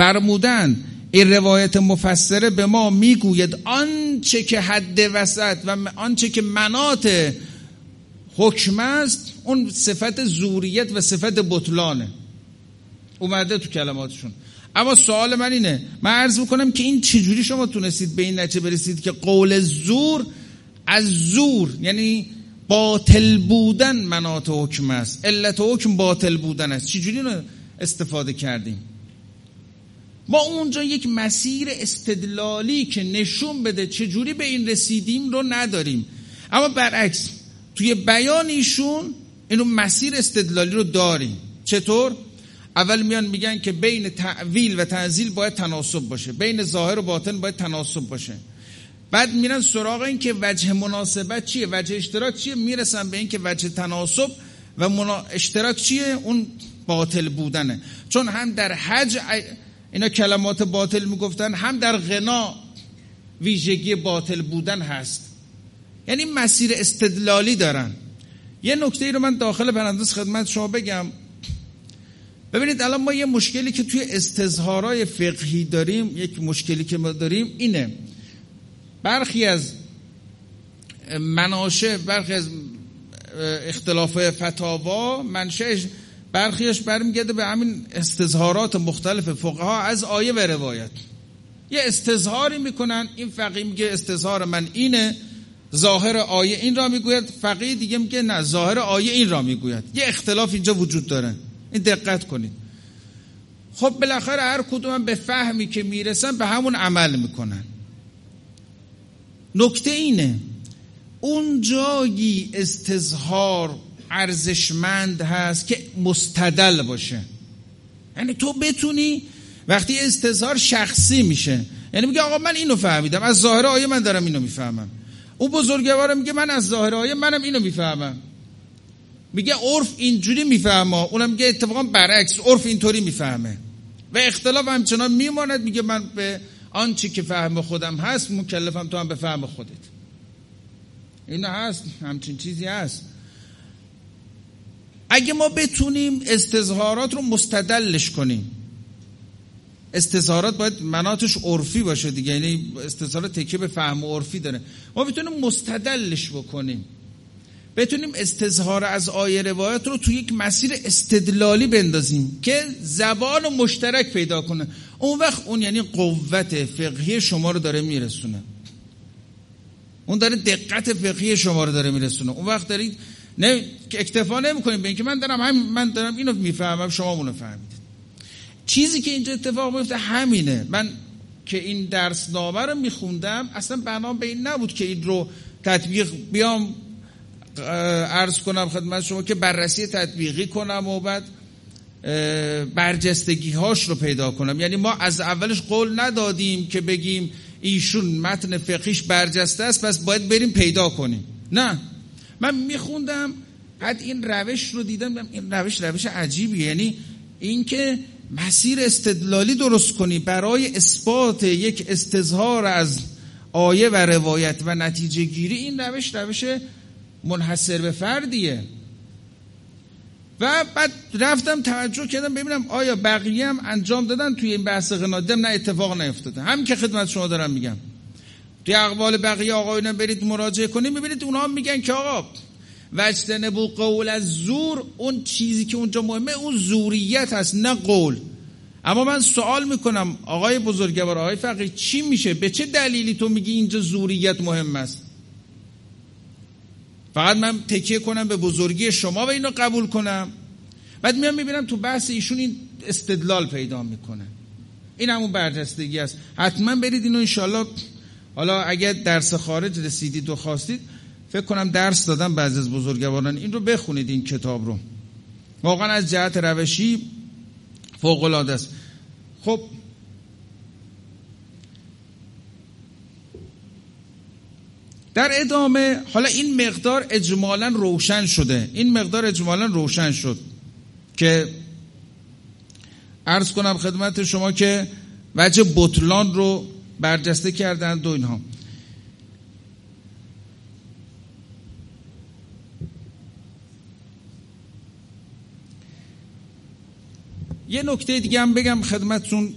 فرمودن این روایت مفسره به ما می‌گوید آنچه که حد وسط و آنچه که منات حکم است اون صفت زوریت و صفت بطلانه. اومده تو کلماتشون. اما سوال من اینه من عرض می‌کنم که این چجوری شما تونستید به این نتیجه برسید که قول زور از زور یعنی باطل بودن منات حکم است. علت حکم باطل بودن است. چجوری استفاده کردیم؟ ما اونجا یک مسیر استدلالی که نشون بده چجوری به این رسیدیم رو نداریم. اما برعکس توی بیان ایشون اینو مسیر استدلالی رو داریم. چطور؟ اول میان میگن که بین تعویل و تنزیل باید تناسب باشه. بین ظاهر و باطن باید تناسب باشه. بعد میرن سراغ این که وجه مناسبت چیه؟ وجه اشتراک چیه؟ می‌رسن به این که وجه تناسب و اشتراک چیه؟ اون باطل بودنه. چون هم در حج اینا کلمات باطل می‌گفتن هم در غنا ویژگی باطل بودن هست. یعنی مسیر استدلالی دارن. یه نکته ای رو من داخل پرانتز خدمت شما بگم. ببینید الان ما یه مشکلی که توی استظهارای فقهی داریم یک مشکلی که ما داریم اینه. برخی از مناشه برخی از اختلاف فتاوا منشهش برخیش برمیگرده به همین استظهارات مختلف فقها از آیه و روایت. یه استظهاری می‌کنن این فقیه میگه استظهار من اینه ظاهر آیه این را می‌گوید فقیه دیگه میگه نه ظاهر آیه این را می‌گوید. یه اختلاف اینجا وجود داره. این دقت کنید. خب بالاخره هر کدوم به فهمی که می‌رسن به همون عمل می‌کنن. نکته اینه اون جایی استظهار ارزشمند هست که مستدل باشه. یعنی تو بتونی وقتی استظهار شخصی میشه. یعنی میگه آقا من اینو فهمیدم. از ظاهر آیه من دارم اینو می‌فهمم. او بزرگوار میگه من از ظاهر آیه منم اینو می‌فهمم. میگه عرف اینجوری می‌فهمه. اونم میگه اتفاقا برعکس عرف اینطوری می‌فهمه. و اختلاف همچنان میماند. میگه من به آنچه که فهم خودم هست مکلفم تو هم به فهم خودت. این هست همچین چیزی هست. اگه ما بتونیم استظهارات رو مستدلش کنیم استظهارات باید مناتش عرفی باشه دیگه یعنی استظهارات تکیه به فهم عرفی داره. ما بتونیم مستدلش بکنیم. بتونیم استظهار از آیه روایت رو توی یک مسیر استدلالی بندازیم که زبان مشترک پیدا کنه. اون وقت اون یعنی قوت فقهی شما رو داره میرسونه. اون داره دقت فقهی شما رو داره میرسونه. اون وقت دارید نه اکتفا نمی‌کنیم به اینکه من دارم هم من دارم اینو می‌فهمم شما اونو فهمید چیزی که اینجا اتفاق میفته همینه. من که این درس نامه رو میخوندم اصلا بنام به این نبود که این رو تطبیق بیام عرض کنم خدمت شما که بررسی تطبیقی کنم و بعد برجستگی هاش رو پیدا کنم. یعنی ما از اولش قول ندادیم که بگیم ایشون متن فقیش برجسته است پس باید بریم پیدا کنیم. نه. من میخوندم بعد این روش رو دیدم این روش روش عجیبیه یعنی اینکه مسیر استدلالی درست کنی برای اثبات یک استظهار از آیه و روایت و نتیجه گیری این روش روش منحصر به فردیه. و بعد رفتم توجه کردم ببینم آیا بقیه هم انجام دادن توی این بحث غنادم؟ نه اتفاق نیفتاده. هم که خدمت شما دارم میگم. توی اقوال بقیه آقایون برید مراجعه کنید ببینید اونها میگن که آقا وجتنبو قول از زور اون چیزی که اونجا مهمه اون زوریت هست نه قول. اما من سوال می‌کنم آقای بزرگوار آقای فقیه چی میشه؟ به چه دلیلی تو میگی اینجا زوریت مهم است؟ فقط من تکیه کنم به بزرگی شما و اینو قبول کنم. بعد میام می‌بینم تو بحث ایشون این استدلال پیدا می‌کنه. این همون برجستگی است. حتما برید اینو انشالله حالا اگر درس خارج رسیدید و خواستید فکر کنم درس دادم بعضی از بزرگواران. این رو بخونید این کتاب رو. واقعا از جهت روشی فوق العاده است. خب در ادامه حالا این مقدار اجمالا روشن شده. این مقدار اجمالا روشن شد که عرض کنم خدمت شما که وجه بطلان رو برجسته کردن دو اینها. یه نکته دیگه هم بگم خدمتتون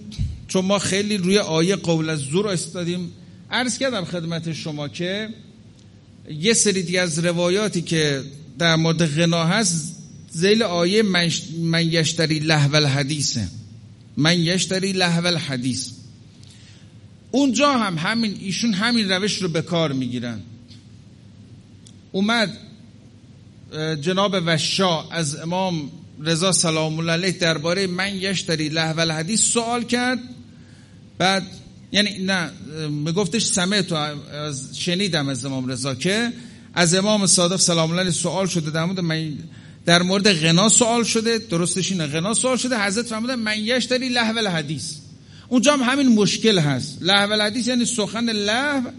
چون ما خیلی روی آیه قول از زور استادیم عرض کردم خدمت شما که یه سری دیگه از روایاتی که در مورد غنا هست زیل آیه من یشتری لحو الحدیثه. من یشتری اونجا هم همین ایشون همین روش رو به کار می‌گیرن. اومد جناب وشا از امام رضا سلام الله علیه درباره من یشتری لحو الحدیث سوال کرد. بعد یعنی نه میگفتش سمه تو از شنیدم از امام رضا که از امام صادق سلام الله علیه سوال شده. در مورد من در مورد غنا سوال شده. درستش اینه غنا سوال شده. حضرت فرمودن من یشتری لحو الحدیث. اونجا هم همین مشکل هست. لحو الحدیث یعنی سخن لحو.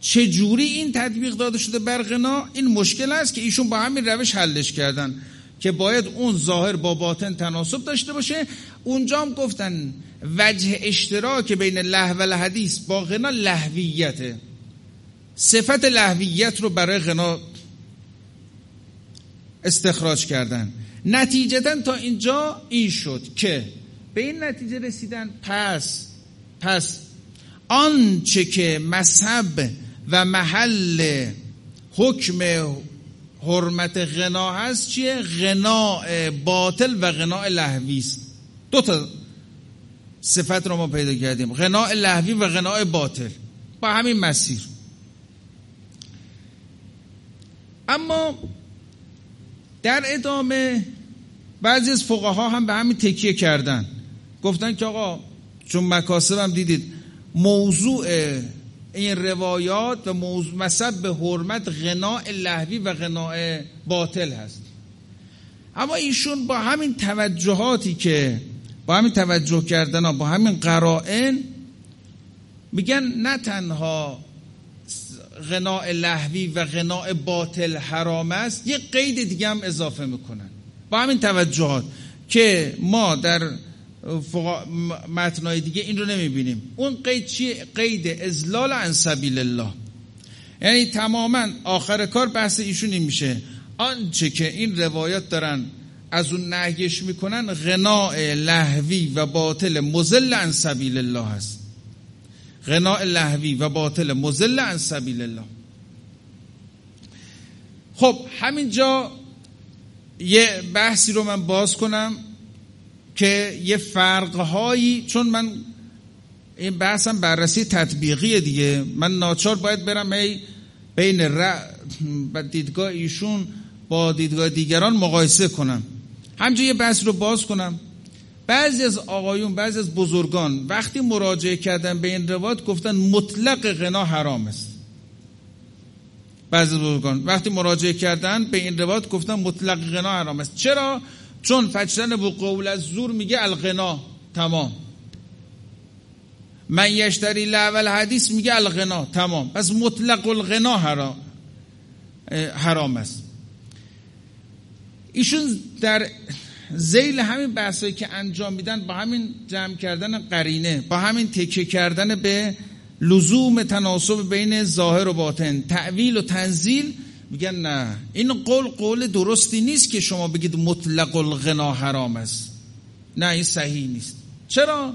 چجوری این تطبیق داده شده بر غنا این مشکل است که ایشون با همین روش حلش کردن که باید اون ظاهر با باطن تناسب داشته باشه. اونجا هم گفتن وجه اشتراک بین لحو الحدیث با غنا لحویته. صفت لحویت رو برای غنا استخراج کردن. نتیجتا تا اینجا این شد که به این نتیجه رسیدن پس پس آنچه که مذهب و محل حکم حرمت غنا هست چیه؟ غنا باطل و غنا لحوی است. دو تا صفت رو ما پیدا کردیم. غنا لحوی و غنا باطل. با همین مسیر. اما در ادامه بعضی از فقها هم به همین تکیه کردن. گفتن که آقا چون مکاسب هم دیدید موضوع این روایات و موضوع مصب به حرمت غناء لحوی و غناء باطل هست. اما ایشون با همین توجهاتی که با همین توجه کردن با همین قرائن میگن نه تنها غناء لحوی و غناء باطل حرام است یه قید دیگه هم اضافه می‌کنن. با همین توجهات که ما در متنای دیگه این رو نمی‌بینیم. اون قید چیه؟ قید ازلال عن سبیل الله. یعنی تماما آخر کار بحث ایشون این میشه. آنچه که این روایات دارن از اون نهیش می‌کنن غناء لهوی و باطل مزل عن سبیل الله هست. غناء لهوی و باطل مزل عن سبیل الله. خب همینجا یه بحثی رو من باز کنم. که یه فرقهایی چون من این بحثم بررسی تطبیقی دیگه. من ناچار باید برم ای بین ر... دیدگاه ایشون با دیدگاه دیگران مقایسه کنم. همجا یه بحث رو باز کنم. بعضی از آقایون بعضی از بزرگان وقتی مراجعه کردن به این روایت گفتن مطلق غنا حرام است. بعضی بزرگان وقتی مراجعه کردن به این روایت گفتن مطلق غنا حرام است. چرا؟ چون فجرن بو قول از زور میگه الغنا تمام. من یشتری لعول حدیث میگه الغنا تمام. پس مطلق الغنا حرام حرام است. ایشون در زیل همین بحثایی که انجام میدن با همین جمع کردن قرینه با همین تکه کردن به لزوم تناسب بین ظاهر و باطن تعویل و تنزیل میگن نه. این قول قول درستی نیست که شما بگید مطلق الغنا حرام است. نه این صحیح نیست. چرا؟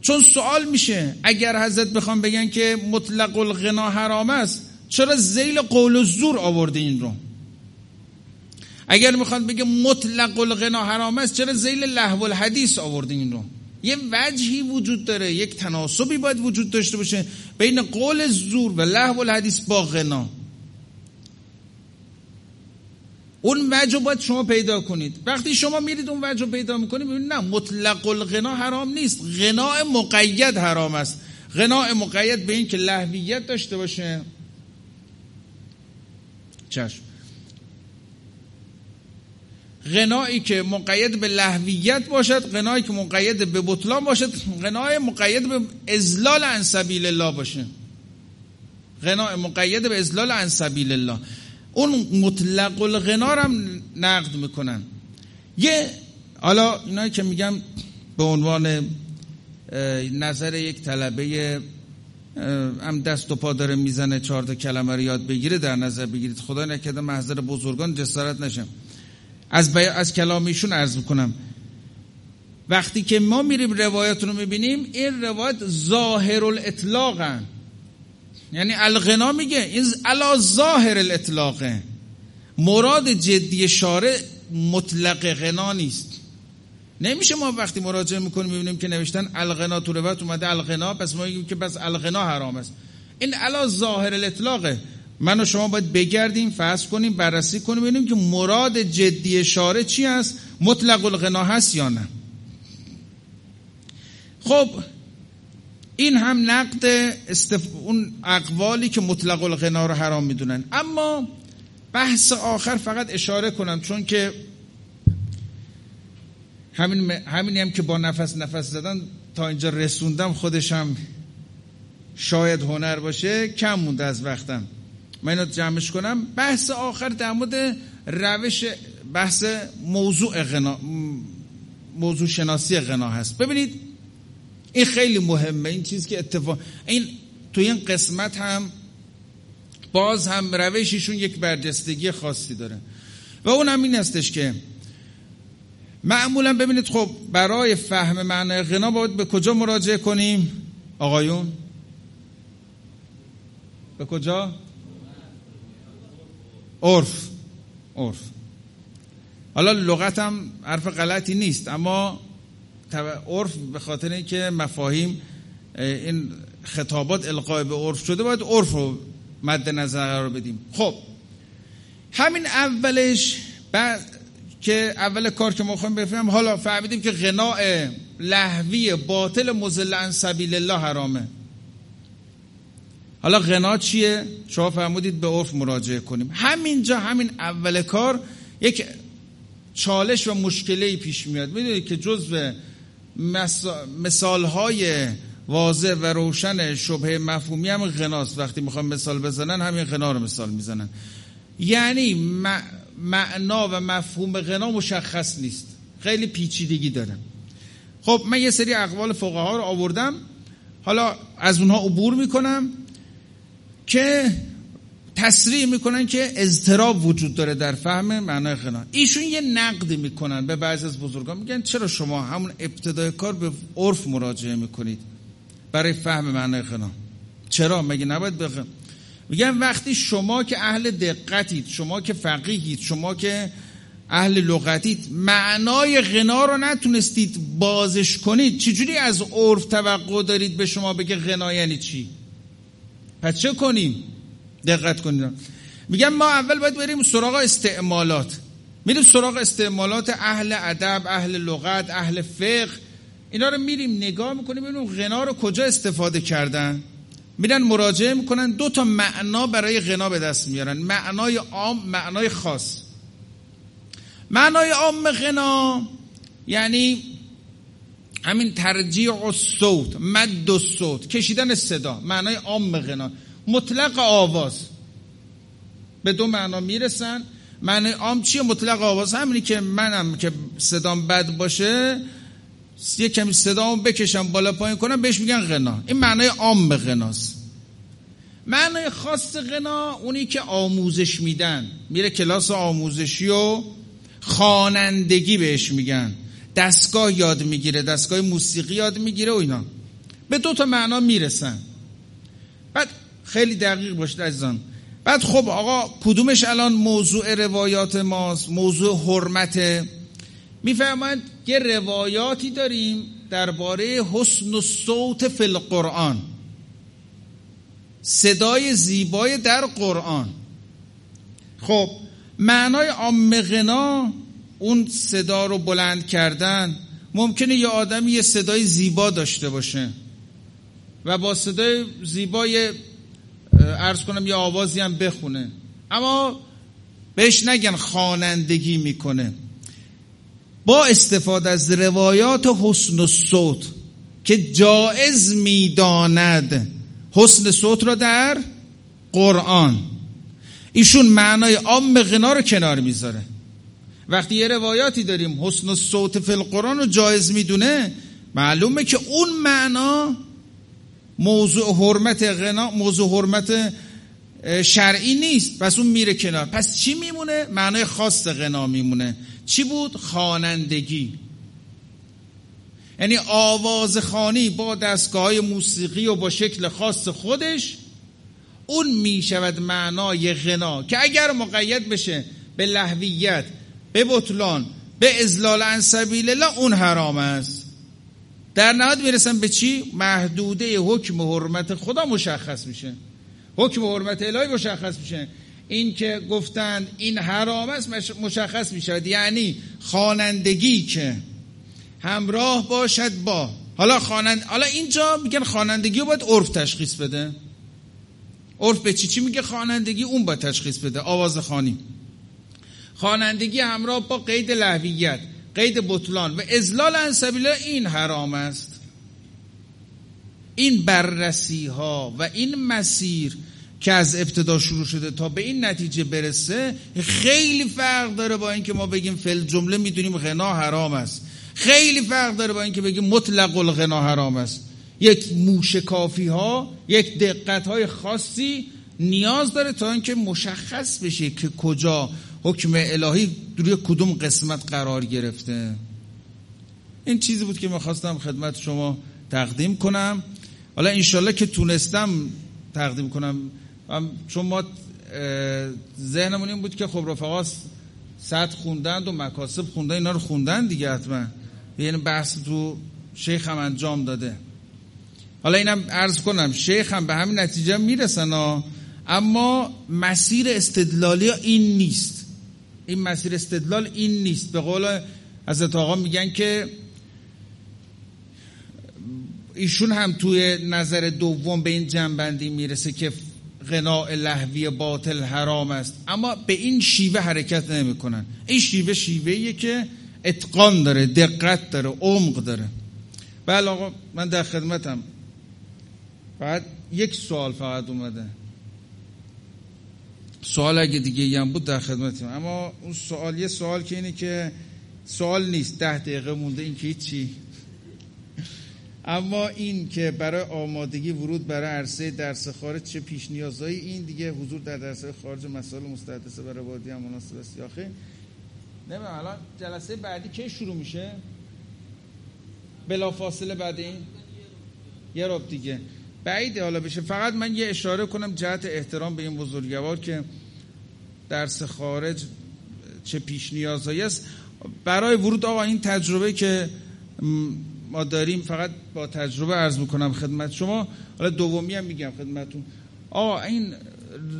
چون سوال میشه اگر حضرت بخوام بگن که مطلق الغنا حرام است چرا زیل قول زور آورده این رو؟ اگر می‌خواد بگه مطلق الغنا حرام است چرا زیل لحو الحدیث آورده این رو؟ یه وجهی وجود داره یک تناسبی باید وجود داشته باشه بین قول زور و لحو الحدیث با غنا. اون وجه باید شما پیدا کنید. وقتی شما میرید اون وجه پیدا می‌کنید ببینید نه مطلق الغنا حرام نیست. غناء مقید حرام است. غناء مقید به این که لحویت داشته باشه. چشم. غنایی که مقید به لحویت باشد غنایی که مقید به بطلان باشد غنای مقید به ازلال عن سبیل الله باشه. غنای مقید به ازلال عن سبیل الله. اون مطلق الغنا هم نقد می‌کنن. یه حالا اینایی که میگم به عنوان نظر یک طلبه هم دست و پا داره می‌زنه چهار کلمه رو یاد بگیره در نظر بگیرید. خدا نکرده محضر بزرگان جسارت نشم. از, از کلامیشون عرض می‌کنم. وقتی که ما میریم روایت رو می‌بینیم این روایت ظاهر الاطلاق یعنی الغنا میگه این علا ظاهر الاطلاقه مراد جدی شارع مطلق غنا نیست. نمیشه ما وقتی مراجعه می‌کنیم می‌بینیم که نوشتن الغنا تو روایت اومده الغنا پس ما میگیم که بس الغنا حرام است. این علا ظاهر الاطلاقه من و شما باید بگردیم فحص کنیم بررسی کنیم ببینیم که مراد جدی شارع چی است مطلق الغنا هست یا نه. خب این هم نقد استف... اون اقوالی که مطلق الغنا رو حرام می‌دونن. اما بحث آخر فقط اشاره کنم چون که همین همینی هم که با نفس نفس زدن تا اینجا رسوندم خودشم شاید هنر باشه کم مونده از وقتم. من اینو جمعش کنم. بحث آخر در مورد روش بحث موضوع غنا موضوع شناسی غنا هست. ببینید این خیلی مهمه این چیز که اتفاق این تو این قسمت هم باز هم روششون یک برجستگی خاصی داره. و اون هم این هستش که معمولا ببینید خب برای فهم معنی غنا باید به کجا مراجعه کنیم؟ آقایون؟ به کجا؟ عرف. عرف. حالا لغت هم حرف غلطی نیست اما عرف به خاطر اینکه مفاهیم این خطابات القای به عرف شده باید عرف رو مد نظر قرار بدیم. خب همین اولش بعد که اول کار که ما خواهیم بفهمیم حالا فهمیدیم که غناء لحوی باطل مزل عن سبیل الله حرامه. حالا غنا چیه؟ شما فرمودید به عرف مراجعه کنیم. همینجا همین اول کار یک چالش و مشکلی پیش میاد. می‌دونید که جزء مثال های واضح و روشن شبه مفهومی هم غناست. وقتی می‌خوام مثال بزنن همین غنا رو مثال می‌زنن. یعنی معنا و مفهوم غنا مشخص نیست. خیلی پیچیدگی داره. خب من یه سری اقوال فقها رو آوردم. حالا از اونها عبور می‌کنم که تصریح می‌کنن که اضطراب وجود داره در فهم معنای غنا. ایشون یه نقد می‌کنن به بعضی از بزرگان. میگن چرا شما همون ابتدای کار به عرف مراجعه می‌کنید برای فهم معنای غنا؟ چرا؟ مگه نباید بخم میگن وقتی شما که اهل دقتید شما که فقیهید شما که اهل لغتید معنای غنا رو نتونستید بازش کنید چجوری از عرف توقع دارید به شما بگه غنا یعنی چی؟ پس چه کنیم؟ دقت کنید. میگن ما اول باید بریم سراغ استعمالات. میریم سراغ استعمالات اهل ادب اهل لغت اهل فقه. اینا رو میریم نگاه می‌کنیم ببینیم غنا رو کجا استفاده کردن. میرن مراجعه می‌کنن دو تا معنا برای غنا به دست میارن. معنای عام معنای خاص. معنای عام غنا یعنی همین ترجیع و صوت مد و صوت کشیدن صدا. معنای عام غنا. مطلق آواز. به دو معنا می‌رسن. معنای عام چیه؟ مطلق آواز. همینی که منم که صدام بد باشه یه کمی صدامو بکشم بالا پایین کنم بهش میگن غنا. این معنای عام غناست. معنای خاص غنا اونی که آموزش میدن. میره کلاس آموزشی و خانندگی بهش میگن. دستگاه یاد می‌گیره دستگاه موسیقی یاد می‌گیره و اینا. به دو تا معنا می‌رسن. خیلی دقیق باشید عزیزان. بعد خب آقا کدومش الان موضوع روایات ماست؟ موضوع حرمت. می‌فهمند یه روایاتی داریم درباره حسن و صوت فی القرآن. صدای زیبای در قرآن. خب معنای عام غنا اون صدا رو بلند کردن ممکنه یه آدمی یه صدای زیبا داشته باشه و با صدای زیبای ارز کنم یه آوازی هم بخونه. اما بهش نگن خوانندگی می‌کنه. با استفاده از روایات حسن و صوت که جائز می‌داند. حسن صوت را در قرآن. ایشون معنای عام غنا رو کنار می‌ذاره. وقتی یه روایاتی داریم حسن صوت فی القرآن رو جایز می‌دونه معلومه که اون معنا موضوع حرمت غنا موضوع حرمت شرعی نیست. پس اون میره کنار. پس چی میمونه؟ معنای خاص غنا میمونه. چی بود؟ خانندگی یعنی آواز خانی با دستگاه موسیقی و با شکل خاص خودش اون می شود معنای غنا. که اگر مقید بشه به لحویت به بطلان به ازلال عن سبیل الله اون حرام است. در نهایت می‌رسن به چی؟ محدوده حکم حرمت خدا مشخص میشه. حکم حرمت الهی مشخص میشه. این که گفتند این حرام است مشخص میشه یعنی خوانندگی که همراه باشد با. حالا خوانند حالا اینجا میگن خوانندگی رو باید عرف تشخیص بده. عرف به چی چی میگه خوانندگی؟ اون باید تشخیص بده. آواز خانی خوانندگی همراه با قید لحویت قید بطلان و ازلال عن این حرام است. این بررسی ها و این مسیر که از ابتدا شروع شده تا به این نتیجه برسه خیلی فرق داره با اینکه ما بگیم فل جمله می‌دونیم غنا حرام است. خیلی فرق داره با اینکه بگیم مطلق الغنا حرام است. یک موشکافی ها یک دقت های خاصی نیاز داره تا اینکه مشخص بشه که کجا حکم الهی روی کدوم قسمت قرار گرفته؟ این چیزی بود که می‌خواستم خدمت شما تقدیم کنم. حالا انشالله که تونستم تقدیم کنم. چون ما ذهنمون این بود که خب رفقا صد خوندند و مکاسب خوندن اینا رو خوندن دیگه حتما. یعنی بحث تو شیخ هم انجام داده. حالا اینم عرض کنم شیخ هم به همین نتیجه می‌رسن اما مسیر استدلالی این نیست. این مسیر استدلال این نیست. به قول از آقا میگن که ایشون هم توی نظر دوم به این جنبندی می‌رسه که غناء لحوی باطل حرام است. اما به این شیوه حرکت نمی‌کنن. این شیوه شیوهیه که اتقان داره دقت داره عمق داره. بله آقا من در خدمتم. بعد یک سوال فقط اومده. سوال اگه دیگه هم بود در خدمتم اما اون سوال یه سوال که اینه که سوال نیست ده دقیقه مونده این که چی اما این که برای آمادگی ورود برای عرصه درس خارج چه پیش نیازایی این دیگه حضور در درس خارج مسائل مستحدثه برای وادی هم مناسب است یا خیر نمیم الان جلسه بعدی که شروع میشه؟ بلا فاصله بعد یه رب دیگه. بعیده. حالا بشه. فقط من یه اشاره کنم جهت احترام به این بزرگوار که درس خارج چه پیش نیازهایی است. برای ورود آقا این تجربه که ما داریم فقط با تجربه عرض می‌کنم خدمت شما. حالا دومی هم میگم خدمتون آقا این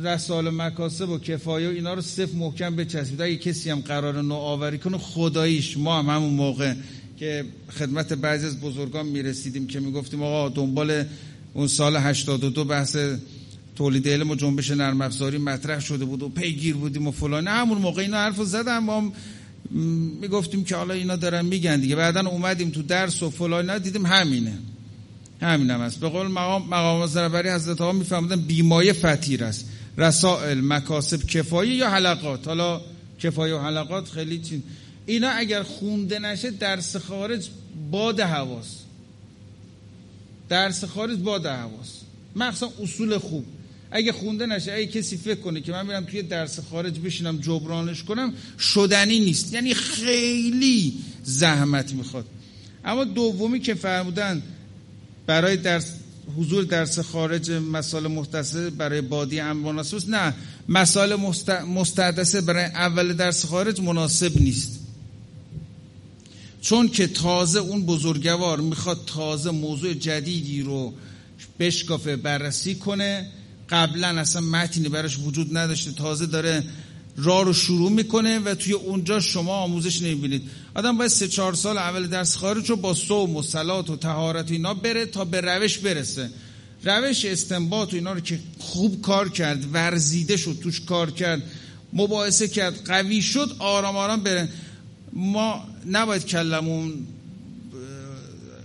رسال مکاسب و کفایه و اینا رو صف محکم بچسبید. اگه کسی هم قرار نوآوری کنه خداییش. ما هم همون موقع که خدمت بعضی از بزرگان می‌رسیدیم که می‌گفتیم آقا دنبال اون سال 82 بحث تولید علم و جنبش نرم افزاری مطرح شده بود و پیگیر بودیم و فلان. همون موقع اینا حرفو زدم ما می‌گفتیم که حالا اینا دارن میگن دیگه. بعدا اومدیم تو درس و فلان دیدیم همینه. همین هم است به قول مقام مقام زربری حضرت ها میفهمدن بیمایه فتیر است. رسائل مکاسب کفایه یا حلقات. حالا کفایه و حلقات خیلی چین اینا اگر خونده نشه درس خارج باد حواس درس خارج باد حواس مخصوصا اصول خوب. اگه خونده نشه اگه کسی فکر کنه که من میرم توی درس خارج بشینم جبرانش کنم شدنی نیست. یعنی خیلی زحمت می‌خواد. اما دومی که فرمودن برای درس حضور درس خارج مسائل مختصه برای بادی هم مناسب نه. مسائل مستحدثه برای اول درس خارج مناسب نیست. چون که تازه اون بزرگوار می‌خواد تازه موضوع جدیدی رو بشکافه بررسی کنه قبلا اصلا متنی براش وجود نداشته تازه داره راه رو شروع می‌کنه و توی اونجا شما آموزش نمی‌بینید. آدم باید سه چهار سال اول درس خارج رو با صوم و سلات و تهارت اینا بره تا به روش برسه. روش استنباط و اینا رو که خوب کار کرد ورزیده شد توش کار کرد مباحثه کرد قوی شد آرام آرام بره. ما نباید کلمون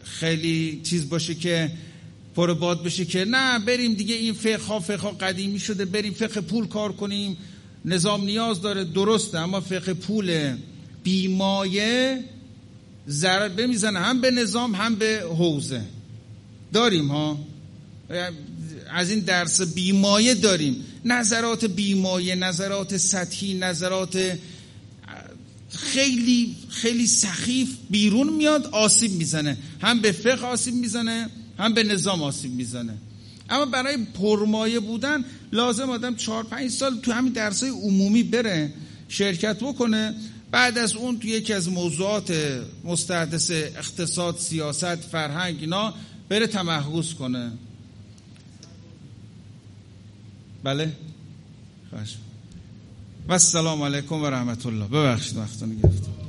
خیلی چیز باشه که پر باد بشه که نه بریم دیگه این فقه ها فقه ها قدیمی شده بریم فقه پول کار کنیم. نظام نیاز داره درسته اما فقه پول بیمایه ضرر بمیزنه. هم به نظام هم به حوزه. داریم ها؟ از این درس بیمایه داریم. نظرات بیمایه نظرات سطحی نظرات خیلی خیلی سخیف بیرون میاد آسیب می‌زنه. هم به فقه آسیب می‌زنه هم به نظام آسیب می‌زنه. اما برای پرمایه بودن لازم آدم چهار پنج سال تو همین درسای عمومی بره شرکت بکنه. بعد از اون تو یکی از موضوعات مستحدث اقتصاد سیاست فرهنگ اینا بره تمحوز کنه. بله؟ خوش و السلام علیکم و رحمت الله. ببخشید وقتونو گرفتم